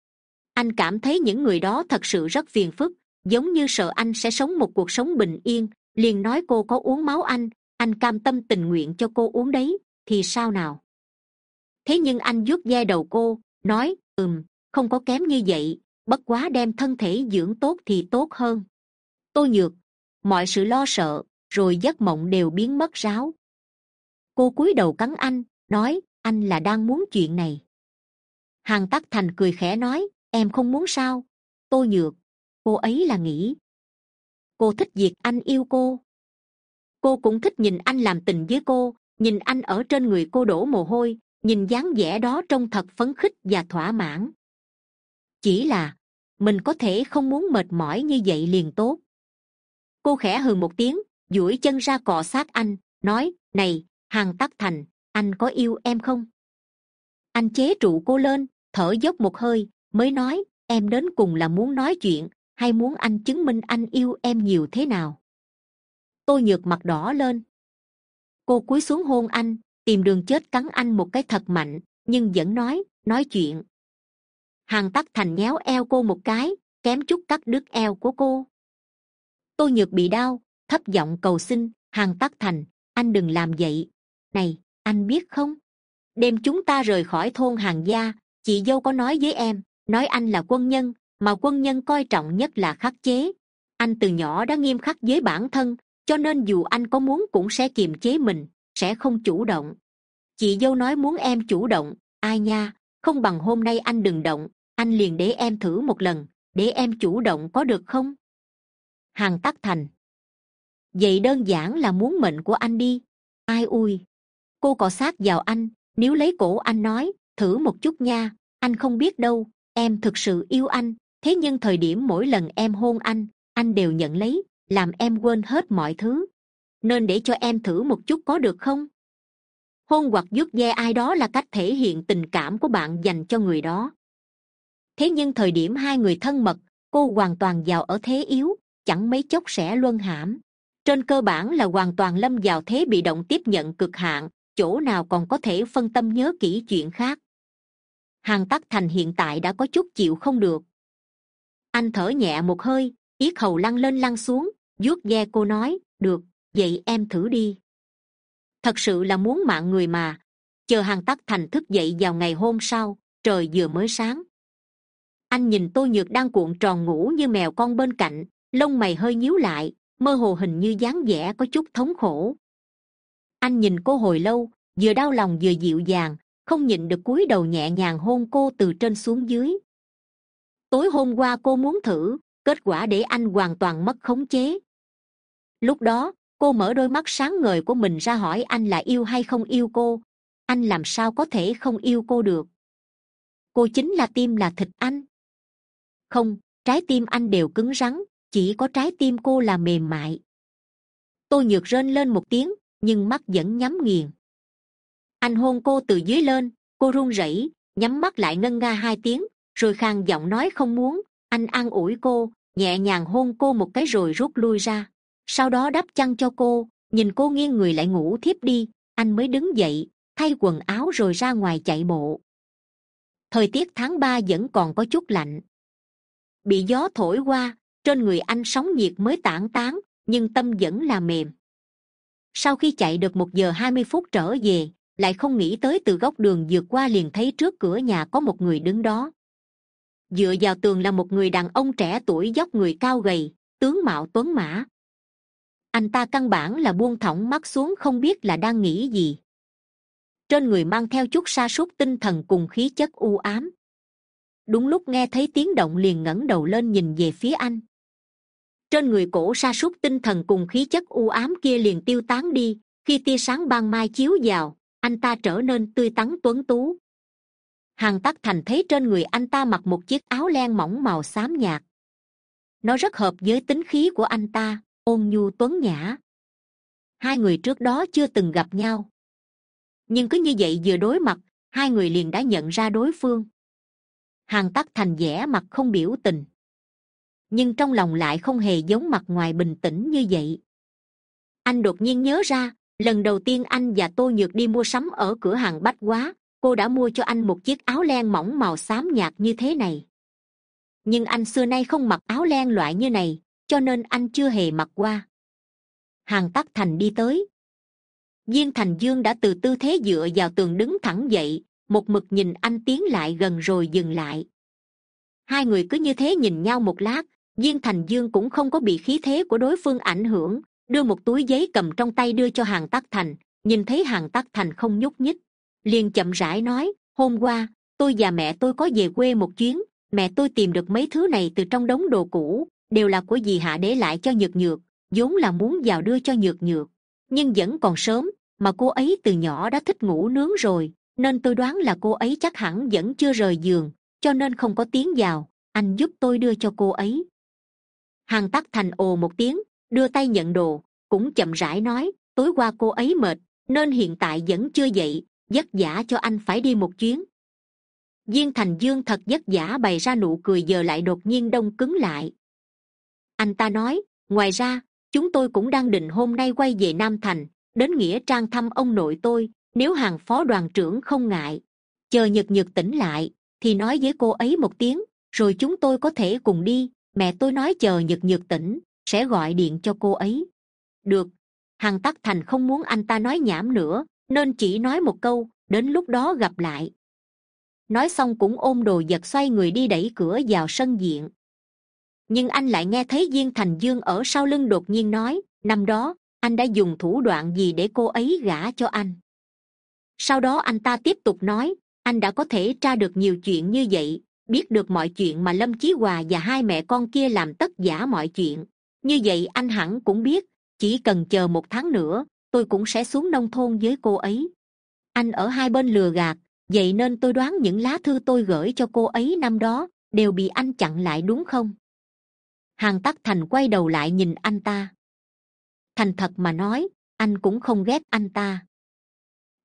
Anh cảm thấy những người đó thật sự rất phiền phức, giống như sợ anh sẽ sống một cuộc sống bình yên. Liền nói cô có uống máu anh anh cam tâm tình nguyện cho cô uống đấy, thì sao nào? Thế nhưng anh vuốt ve đầu cô, nói, ừm, không có kém như vậy bất quá đem thân thể dưỡng tốt thì tốt hơn. Tôi nhược, mọi sự lo sợ, rồi giấc mộng đều biến mất ráo. Cô cúi đầu cắn anh, nói, anh là đang muốn chuyện này. Hàng tắc thành cười khẽ nói, em không muốn sao? Tôi nhược, cô ấy là nghĩ. Cô thích việc anh yêu cô. Cô cũng thích nhìn anh làm tình với cô, nhìn anh ở trên người cô đổ mồ hôi, nhìn dáng vẻ đó trông thật phấn khích và thỏa mãn chỉ là, mình có thể không muốn mệt mỏi như vậy liền tốt. Cô khẽ hừ một tiếng, duỗi chân ra cọ sát anh, nói, này hàng tắc thành, anh có yêu em không? Anh chế trụ cô lên, thở dốc một hơi, mới nói, em đến cùng là muốn nói chuyện, hay muốn anh chứng minh anh yêu em nhiều thế nào? Tôi nhược mặt đỏ lên. Cô cúi xuống hôn anh, tìm đường chết cắn anh một cái thật mạnh, nhưng vẫn nói nói chuyện hàng tắc thành nhéo eo cô một cái, kém chút cắt đứt eo của cô. Tôi nhược bị đau, thấp giọng cầu xin hàng tắc thành, anh đừng làm vậy. Này, anh biết không? Đêm chúng ta rời khỏi thôn hàng gia, chị dâu có nói với em, nói anh là quân nhân, mà quân nhân coi trọng nhất là khắc chế. Anh từ nhỏ đã nghiêm khắc với bản thân, cho nên dù anh có muốn cũng sẽ kiềm chế mình, sẽ không chủ động. Chị dâu nói muốn em chủ động, ai nha không bằng hôm nay anh đừng động, anh liền để em thử một lần, để em chủ động có được không? Hàng tắc thành. Vậy đơn giản là muốn mệnh của anh đi. Ai ui, cô cọ sát vào anh nếu lấy cổ anh nói, thử một chút nha, anh không biết đâu, em thực sự yêu anh, thế nhưng thời điểm mỗi lần em hôn anh anh đều nhận lấy, làm em quên hết mọi thứ. Nên để cho em thử một chút có được không? Hôn hoặc vuốt ve ai đó là cách thể hiện tình cảm của bạn dành cho người đó. Thế nhưng thời điểm hai người thân mật, cô hoàn toàn vào ở thế yếu, chẳng mấy chốc sẽ luân hãm. Trên cơ bản là hoàn toàn lâm vào thế bị động tiếp nhận cực hạn, chỗ nào còn có thể phân tâm nhớ kỹ chuyện khác. Hàng tắc thành hiện tại đã có chút chịu không được. Anh thở nhẹ một hơi, yết hầu lăn lên lăn xuống, vuốt ve cô nói, được, vậy em thử đi thật sự là muốn mạng người mà. Chờ hàng tắc thành thức dậy vào ngày hôm sau, trời vừa mới sáng. Anh nhìn tôi nhược đang cuộn tròn ngủ như mèo con bên cạnh, lông mày hơi nhíu lại, mơ hồ hình như dáng vẻ có chút thống khổ. Anh nhìn cô hồi lâu, vừa đau lòng vừa dịu dàng, không nhịn được cúi đầu nhẹ nhàng hôn cô từ trên xuống dưới. Tối hôm qua cô muốn thử, kết quả để anh hoàn toàn mất khống chế. Lúc đó cô mở đôi mắt sáng ngời của mình ra hỏi anh là yêu hay không yêu cô? Anh làm sao có thể không yêu cô được? Cô chính là tim là thịt anh. Không, trái tim anh đều cứng rắn, chỉ có trái tim cô là mềm mại. Tôi nhược rên lên một tiếng, nhưng mắt vẫn nhắm nghiền. Anh hôn cô từ dưới lên, cô run rẩy, nhắm mắt lại ngân nga hai tiếng, rồi khang giọng nói không muốn, anh an ủi cô, nhẹ nhàng hôn cô một cái rồi rút lui ra sau đó đắp chăn cho cô, nhìn cô nghiêng người lại ngủ thiếp đi, anh mới đứng dậy, thay quần áo rồi ra ngoài chạy bộ. Thời tiết tháng ba vẫn còn có chút lạnh. Bị gió thổi qua, trên người anh sóng nhiệt mới tản tán, nhưng tâm vẫn là mềm. Sau khi chạy được một giờ hai mươi phút trở về, lại không nghĩ tới từ góc đường vượt qua liền thấy trước cửa nhà có một người đứng đó. Dựa vào tường là một người đàn ông trẻ tuổi dốc người cao gầy, tướng mạo tuấn mã anh ta căn bản là buông thõng mắt xuống không biết là đang nghĩ gì. Trên người mang theo chút sa sút tinh thần cùng khí chất u ám. Đúng lúc nghe thấy tiếng động liền ngẩng đầu lên nhìn về phía anh. Trên người cổ sa sút tinh thần cùng khí chất u ám kia liền tiêu tán đi, khi tia sáng ban mai chiếu vào, anh ta trở nên tươi tắn tuấn tú. Hàng tắc thành thấy trên người anh ta mặc một chiếc áo len mỏng màu xám nhạt. Nó rất hợp với tính khí của anh ta ôn nhu tuấn nhã. Hai người trước đó chưa từng gặp nhau. Nhưng cứ như vậy vừa đối mặt, hai người liền đã nhận ra đối phương. Hàng tắc thành vẻ mặt không biểu tình. Nhưng trong lòng lại không hề giống mặt ngoài bình tĩnh như vậy. Anh đột nhiên nhớ ra, lần đầu tiên anh và tô nhược đi mua sắm ở cửa hàng bách quá cô đã mua cho anh một chiếc áo len mỏng màu xám nhạt như thế này. Nhưng anh xưa nay không mặc áo len loại như này cho nên anh chưa hề mặc qua. Hàng tắc thành đi tới. Viên thành dương đã từ tư thế dựa vào tường đứng thẳng dậy, một mực nhìn anh tiến lại gần rồi dừng lại. Hai người cứ như thế nhìn nhau một lát viên thành dương cũng không có bị khí thế của đối phương ảnh hưởng, đưa một túi giấy cầm trong tay đưa cho hàng tắc thành, nhìn thấy hàng tắc thành không nhúc nhích, liền chậm rãi nói, hôm qua, tôi và mẹ tôi có về quê một chuyến, mẹ tôi tìm được mấy thứ này từ trong đống đồ cũ đều là của dì hạ để lại cho nhược nhược, vốn là muốn vào đưa cho nhược nhược. Nhưng vẫn còn sớm, mà cô ấy từ nhỏ đã thích ngủ nướng rồi, nên tôi đoán là cô ấy chắc hẳn vẫn chưa rời giường, cho nên không có tiếng vào. Anh giúp tôi đưa cho cô ấy. Hằng tắc thành ồ một tiếng, đưa tay nhận đồ, cũng chậm rãi nói, tối qua cô ấy mệt, nên hiện tại vẫn chưa dậy, vất vả cho anh phải đi một chuyến. Viên thành dương thật vất vả bày ra nụ cười giờ lại đột nhiên đông cứng lại anh ta nói, ngoài ra, chúng tôi cũng đang định hôm nay quay về nam thành, đến nghĩa trang thăm ông nội tôi, nếu hàng phó đoàn trưởng không ngại. Chờ nhật nhật tỉnh lại, thì nói với cô ấy một tiếng, rồi chúng tôi có thể cùng đi, mẹ tôi nói chờ nhật nhật tỉnh, sẽ gọi điện cho cô ấy. Được. Hằng tắc thành không muốn anh ta nói nhảm nữa, nên chỉ nói một câu, đến lúc đó gặp lại. Nói xong cũng ôm đồ vật xoay người đi đẩy cửa vào sân diện nhưng anh lại nghe thấy viên thành dương ở sau lưng đột nhiên nói, năm đó, anh đã dùng thủ đoạn gì để cô ấy gả cho anh? Sau đó anh ta tiếp tục nói, anh đã có thể tra được nhiều chuyện như vậy, biết được mọi chuyện mà lâm chí hòa và hai mẹ con kia làm tất giả mọi chuyện. Như vậy anh hẳn cũng biết, chỉ cần chờ một tháng nữa, tôi cũng sẽ xuống nông thôn với cô ấy. Anh ở hai bên lừa gạt, vậy nên tôi đoán những lá thư tôi gửi cho cô ấy năm đó đều bị anh chặn lại đúng không? Hàng tắc thành quay đầu lại nhìn anh ta. Thành thật mà nói, anh cũng không ghét anh ta.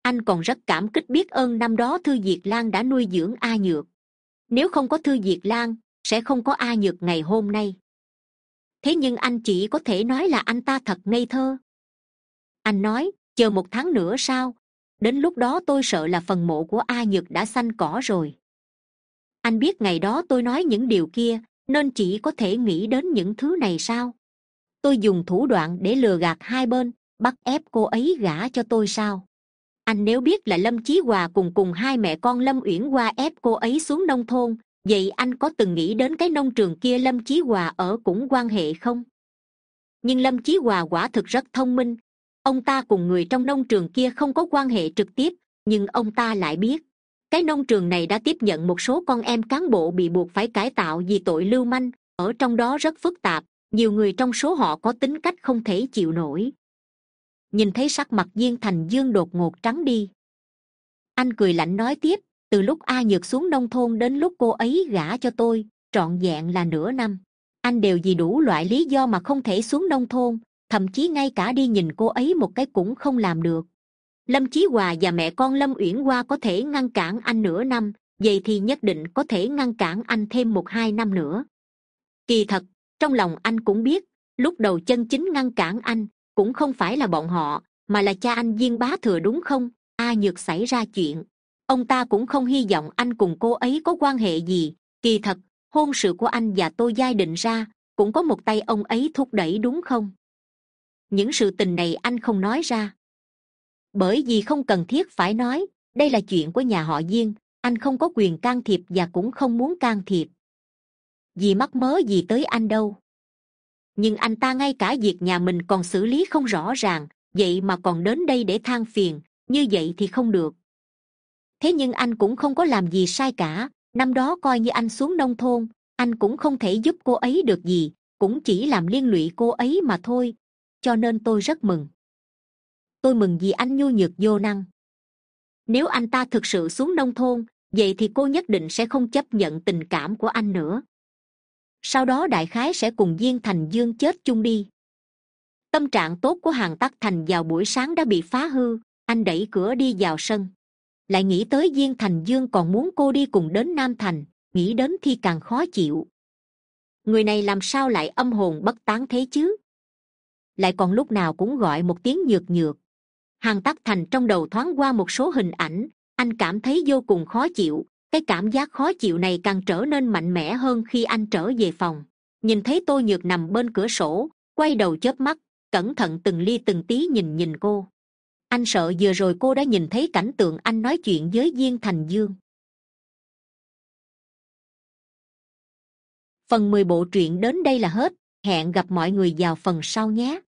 Anh còn rất cảm kích biết ơn năm đó thư diệt lan đã nuôi dưỡng a nhược. Nếu không có thư diệt lan, sẽ không có a nhược ngày hôm nay. Thế nhưng anh chỉ có thể nói là anh ta thật ngây thơ. Anh nói, chờ một tháng nữa sao? Đến lúc đó tôi sợ là phần mộ của a nhược đã xanh cỏ rồi. Anh biết ngày đó tôi nói những điều kia nên chỉ có thể nghĩ đến những thứ này sao? Tôi dùng thủ đoạn để lừa gạt hai bên, bắt ép cô ấy gả cho tôi sao? Anh nếu biết là lâm chí hòa cùng cùng hai mẹ con lâm uyển qua ép cô ấy xuống nông thôn, vậy anh có từng nghĩ đến cái nông trường kia lâm chí hòa ở cũng quan hệ không? Nhưng lâm chí hòa quả thực rất thông minh. Ông ta cùng người trong nông trường kia không có quan hệ trực tiếp, nhưng ông ta lại biết cái nông trường này đã tiếp nhận một số con em cán bộ bị buộc phải cải tạo vì tội lưu manh. Ở trong đó rất phức tạp, nhiều người trong số họ có tính cách không thể chịu nổi. Nhìn thấy sắc mặt viên thành dương đột ngột trắng đi. Anh cười lạnh nói tiếp, từ lúc a nhược xuống nông thôn đến lúc cô ấy gả cho tôi, trọn vẹn là nửa năm. Anh đều vì đủ loại lý do mà không thể xuống nông thôn, thậm chí ngay cả đi nhìn cô ấy một cái cũng không làm được lâm chí hòa và mẹ con lâm uyển hoa có thể ngăn cản anh nửa năm, vậy thì nhất định có thể ngăn cản anh thêm một hai năm nữa. Kỳ thật, trong lòng anh cũng biết, lúc đầu chân chính ngăn cản anh cũng không phải là bọn họ, mà là cha anh viên bá thừa đúng không? A nhược xảy ra chuyện. Ông ta cũng không hy vọng anh cùng cô ấy có quan hệ gì. Kỳ thật, hôn sự của anh và tôi giai định ra cũng có một tay ông ấy thúc đẩy đúng không? Những sự tình này anh không nói ra bởi vì không cần thiết phải nói, đây là chuyện của nhà họ diên, anh không có quyền can thiệp và cũng không muốn can thiệp. Vì mắc mớ gì tới anh đâu. Nhưng anh ta ngay cả việc nhà mình còn xử lý không rõ ràng, vậy mà còn đến đây để than phiền, như vậy thì không được. Thế nhưng anh cũng không có làm gì sai cả, năm đó coi như anh xuống nông thôn, anh cũng không thể giúp cô ấy được gì, cũng chỉ làm liên lụy cô ấy mà thôi, cho nên tôi rất mừng tôi mừng vì anh nhu nhược vô năng. Nếu anh ta thực sự xuống nông thôn, vậy thì cô nhất định sẽ không chấp nhận tình cảm của anh nữa. Sau đó đại khái sẽ cùng viên thành dương chết chung đi. Tâm trạng tốt của hàng tắc thành vào buổi sáng đã bị phá hư, anh đẩy cửa đi vào sân. Lại nghĩ tới viên thành dương còn muốn cô đi cùng đến nam thành, nghĩ đến thì càng khó chịu. Người này làm sao lại âm hồn bất tán thế chứ? Lại còn lúc nào cũng gọi một tiếng nhược nhược hàng tắc thành trong đầu thoáng qua một số hình ảnh, anh cảm thấy vô cùng khó chịu, cái cảm giác khó chịu này càng trở nên mạnh mẽ hơn khi anh trở về phòng. Nhìn thấy tô nhược nằm bên cửa sổ, quay đầu chớp mắt, cẩn thận từng ly từng tí nhìn nhìn cô. Anh sợ vừa rồi cô đã nhìn thấy cảnh tượng anh nói chuyện với viên thành dương. Phần mười bộ truyện đến đây là hết, hẹn gặp mọi người vào phần sau nhé.